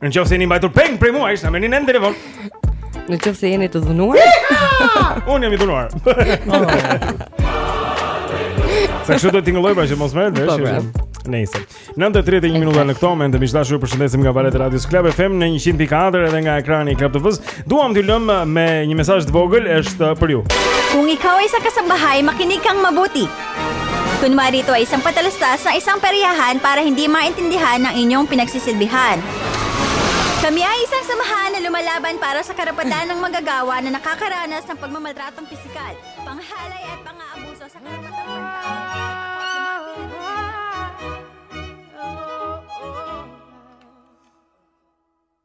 Në qoftë se jeni mbajtur peng prej mua, na merrni në telefon Në qoftë se jeni të dhunuar Unë jam i dhunuar Sa kështu do të tingëlloj pra që mos merret vesh. Po, pra. Nëse. 9:31 minuta në këtë moment, miq të dashur ju përshëndesim nga valët e Radio Club FM në 100.4 edhe nga ekrani i Club TV-s. Duam t'ju lëmë me një mesazh të vogël, është për ju. Kung ikaw ay sa kasambahay, makinig kang mabuti. Kunwari ito ay isang patalastas na isang periyahan para hindi maintindihan ng inyong pinagsisilbihan. Kami ay isang samahan na lumalaban para sa karapatan ng magagawa na nakakaranas ng pagmamaltratong pisikal, panghalay at pang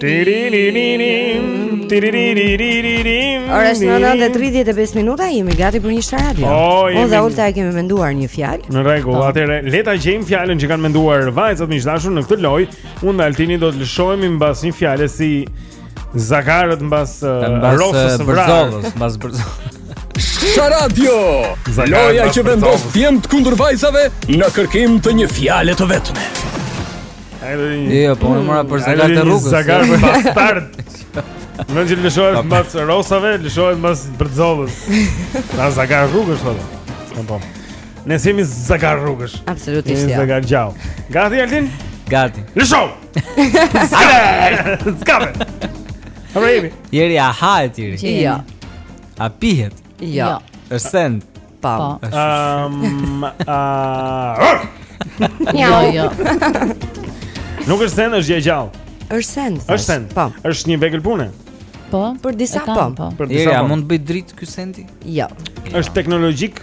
Tiririririm Tiririririm Ora është nëntë e 35 minuta Jemi gati për një Sharadio O, oh, jemi Unë dhe Ulta e kemi menduar një fjalë Në rregull, oh. atëherë Le ta gjejmë fjalën që kanë menduar Vajzat miq të dashur në këtë lojë Unë dhe Altini do të lëshohemi Mbas një fjale si Zagarët mbas rosës së Vërzovës, mbas Brzovës. Sharadio! Loja që vendos djemt kundër vajzave në kërkim të një fjale të vetme. Jo, po më more për zagarët e rrugës. Zagarë për bastard. Një që lëshohet mbas rosave, lëshohet mbas bërdzovës Ne zagarë rrugës, thotë po. Ne s'jemi zagarë rrugës Absolutisht, jo Ne zagarë gjahu Gati, Altin? Gati Lëshohu! Skave. Ora jemi. Jeri a hahet Iri. Jo. A pihet? Jo. jo. Është send. Po. Ehm. Jo, jo. Nuk është send, është gjë e gjallë. Është send. Është send. Po. Është një vegël pune. Po. Për disa po. po. Për disa. Jeri a po. mund të bëj dritë ky sendi? Jo. Është teknologjik?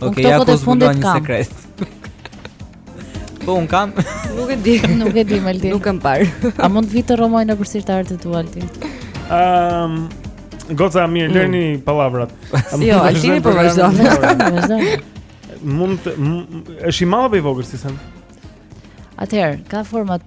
Ok, ja ku u zbulua një sekret. Po un kam. Nuk e di, nuk e di Altin. Nuk kam parë. A mund të vij të rrëmoj në për sirtarët e tu Altin? Ehm, um, goca mirë,, mm. lërni mm. pallavrat. Jo, Altin po vazhdo. Vazhdo. Mund të është i madh apo i vogël si send? Atëherë, ka format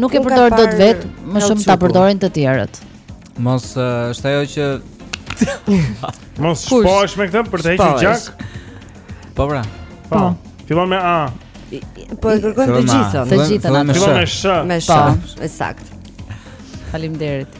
Nuk e përdor dot vetë, më shumë ta përdorin të tjerët. Mos është ajo që Mos shposh me këtë për të hequr gjak. Po pra. Po. po. Fillon me A. Po e kërkojmë të gjithën. Të gjithën. Fillon me Sh. Me Sh. Po. E saktë. Faleminderit.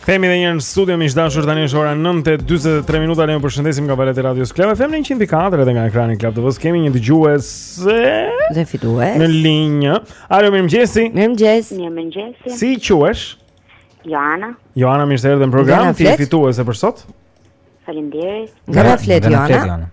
Kthehemi edhe një herë në studio miq të dashur tani është ora 9.43 minuta Ne ju përshëndesim nga valët e radios Club FM 104 edhe nga ekrani i Club TV-s Kemi një dëgjuese Dhe fituese Në linjë Alo, mirë mëgjesi Mirë mëgjesi Mirë mëgjesi Si i quhesh? Joana Joana, mirë se erdhe në program Ti je fituese për sot Faleminderit Nga flet, Joana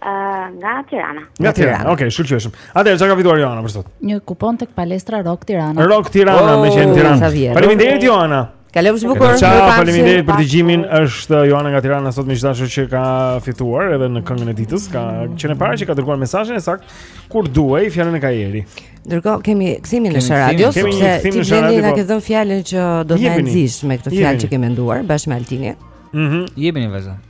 Uh, nga Tirana. Nga Tirana. Okej, shkëlqyeshëm. Atëherë çka ka fituar Joana për sot? Një kupon tek palestra Rock Tirana. Rock Tirana oh, meqë në Tiranë. Faleminderit Joana. Kalofsh bukur. Ciao, faleminderit për dëgjimin. Është Joana nga Tirana sot miq të dashur që ka fituar edhe në këngën e ditës, ka qenë e para që ka dërguar mesazhin e saktë kur duhej fjalën e Kajeri. Ndërkohë kemi kthim në radio sepse ti vendi na po. ke dhënë fjalën që do të na nxish me këtë fjalë që ke menduar bashkë me Altinin. Mhm. Jepini vëzë.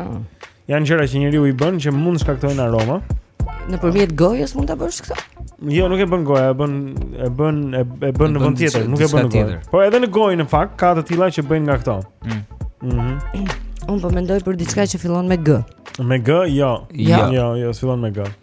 Oh. Janë gjëra që njeriu i bën që mund të shkaktojnë aroma. Nëpërmjet gojës mund ta bësh këtë? Jo, nuk e bën goja, e bën e bën e, e bën në vend tjetër, nuk e bën në gojë. Po edhe në gojë në fakt ka të tilla që bëjnë nga këto. Mm. Mhm. Unë po mendoj për diçka që fillon me G. Me G? Jo. Jo, jo, jo, fillon me G. Ëh.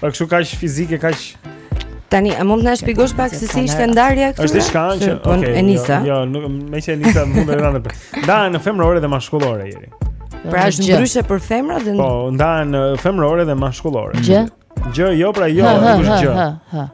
Po kështu kaq fizike, kaq Tani, a mund të na shpjegosh pak se si ishte ndarja këtu? Është diçka që, po, okay, e nisa. Jo, jo nuk meqë e nisa mund të rëndë. Ndahen në femërore dhe mashkullore Jeri. Pra është ndryshe për femra dhe Po, ndahen në femërore dhe mashkullore. Gjë? Gjë, jo, pra jo, nuk është gjë.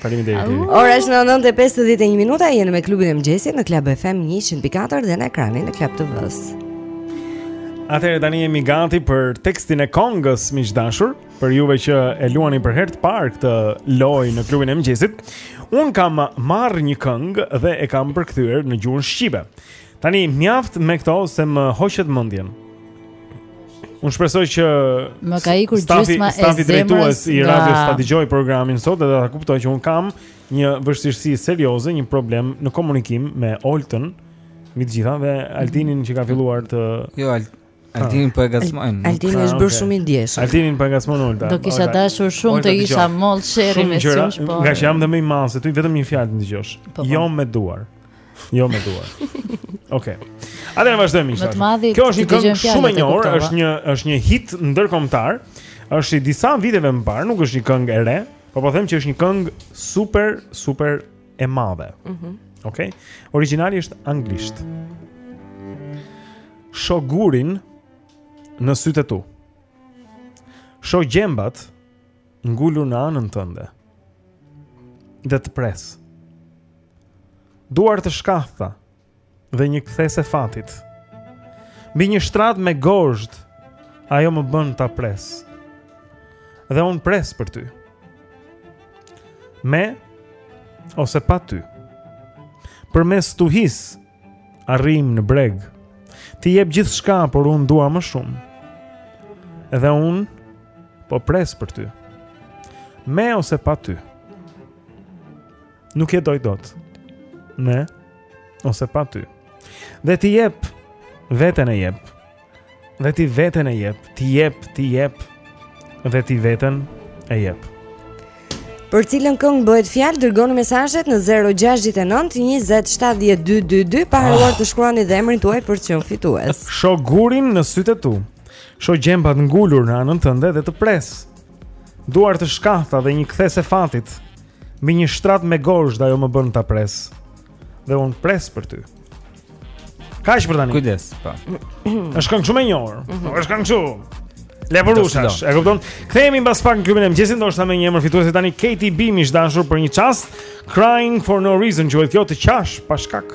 Faleminderit. Ora është 9:51 minuta, jemi me klubin e mëngjesit në Club FM 104 dhe në ekranin e Club TV-s. Atëherë tani jemi gati për tekstin e këngës miq të dashur, për juve që e luani për herë të parë këtë lojë në klubin e mëngjesit. Unë kam marrë një këngë dhe e kam përkthyer në gjuhën shqipe. Tani mjaft me këto se më hoqet mendjen. Unë shpresoj që më ka ikur gjysma e stafi drejtues i radios ta dëgjojë programin sot dhe ta kuptojë që un kam një vështirësi serioze, një problem në komunikim me Oltën, mbi të gjitha dhe Altinin që ka filluar të Jo, Alt Altinin ah. po e gazmojnë. Altini ah, është bërë shumë i ndjeshëm. Altinin po e gazmon Olta. Do kisha dashur shumë të isha mollë sherri me shumë po. Ngaqë jam dhe më i madh se ti vetëm një fjalë të dëgjosh. Po, po. Jo me duar. Jo me duar. Okej. Atëherë vazhdojmë miq. Kjo është një këngë shumë e njohur, është një është një hit ndërkombëtar. Është i disa viteve më parë, nuk është një këngë e re, por po them që është një këngë super super e madhe. Mhm. Okej. Origjinali është anglisht. Shoh gurin në sytë e tu. Shoh gjembat Ngulur në anën tënde Dhe të pres Duar të shkathta Dhe një kthesë e fatit Mbi një shtrat me gozhdë Ajo më bën të pres Dhe unë pres për ty Me Ose pa ty Përmes stuhisë Arrim në breg Ti jep gjithçka, por unë dua më shumë Edhe unë Po pres për ty Me ose pa ty Nuk jetoj dot Me ose pa ty Dhe ti jep Veten e jep Dhe ti veten e jep, ti jep, ti jep Dhe ti veten e jep Për cilën këngë bëhet fjalë dërgoni mesazhet në 069 20 70 222 pa harruar ah. të shkruani dhe emrin tuaj për të qenë fitues. Shoh gurin në sytë e tu. Shoh gjembat ngulur në anën tënde dhe të pres. Duar të shkathta dhe një kthesë e fatit. Mbi një shtrat me gozhdë ajo më bën të pres. dhe un pres për ty. Kaq për tani. Kujdes, po. Është këngë shumë e njohur. Mhm. Po, është këngë shumë. Leporushash, e kupton? Kthehemi mbas pak në klubin e mëngjesit, ndoshta me një emër fituesi tani Katy B miq të dashur për një çast, Crying for no reason, quhet kjo të qash pa shkak.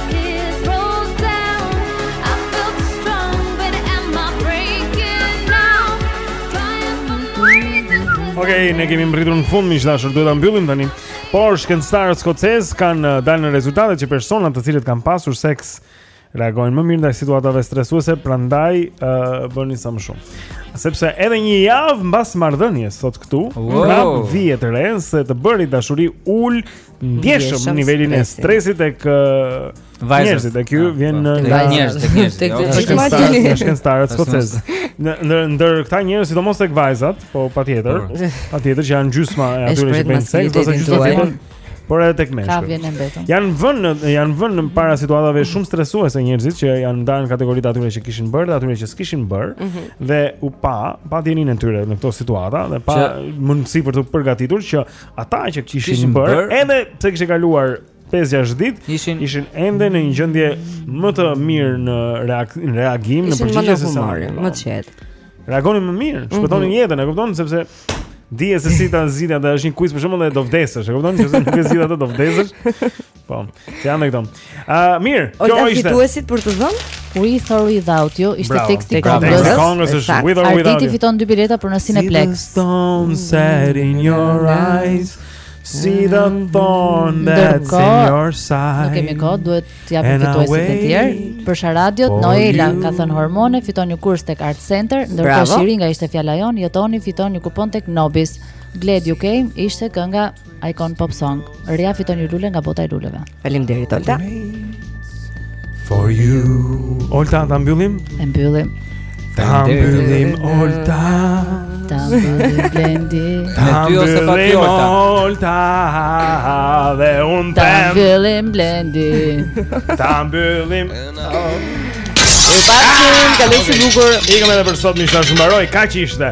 Okej, ne kemi mbërritur në fund, miq të dashur, duhet ta mbyllim tani. Por shkencëtarët skocezë kanë uh, dalë në rezultate që personat të cilët kanë pasur seks reagojnë më mirë ndaj situatave stresuese, prandaj uh, bëni sa më shumë. Sepse edhe një javë mbas marrëdhënies thotë këtu, wow. prapë vihet re se të bërit dashuri ul ndjeshëm nivelin e stresit tek njerëzit e ky vjen në nga njerëzit e njerëzit tek të shkencëtarët skocezë në ndër ndër këta njerëz sidomos tek vajzat po patjetër po. patjetër që janë gjysma e atyre që bëjnë seks ose gjysma e por edhe tek meshkujt. Kavjet e mbetur. Janë vënë janë vënë përpara situatave shumë stresuese njerëzit që janë ndarë në kategoritë atyre që kishin bërë dhe atyre që s'kishin bërë mm -hmm. dhe u pa reagimi i tyre në këto situata dhe pa që... mundësi për të përgatitur që Ata që kishin bërë, edhe pse kishte kaluar 5-6 ditë, ishin ishin ende në një gjendje më të mirë në reagim, në përgjigje se sa më të qetë. Reagonin më mirë, mhm. shpëtonin jetën, e kupton sepse dije se si ta zgjidhje, ta zëmë është një quiz për shembull dhe do vdesësh, e kupton? Nëse nuk e zgjidh atë do vdesësh. Po. Unë jam këtu. E mirë, kjo ishte. Olta fituesit për të dhënë? With or Without You, ishte Bravo. teksti i këngës. Teksti i këngës është With or Without. Arditi fiton dy bileta për në Cineplex. See the stone set in your eyes. See the thorn that's in your side. Nuk kemi kohë, duhet të japim fituesit e tjerë. Për sharadën, Noela ka thënë hormone, fiton një kurs tek Art Center, ndërkohë shiringa ishte fjala jonë, Jetoni fiton një kupon tek Nobis. Glad You Came ishte kënga Icon Pop Song. Rea fiton një lule nga bota e luleve. Faleminderit Olta. For you. Olta, ta mbyllim? E mbyllim. Ta mbyllim Olta. Ta mbyllim Blendi. Ta mbyllim Olta. Dhe unë ta mbyllim Blendi. Ta mbyllim. U pafshim, kalofshi bukur. Ikëm edhe për sot, emisioni mbaroi, kaq ishte.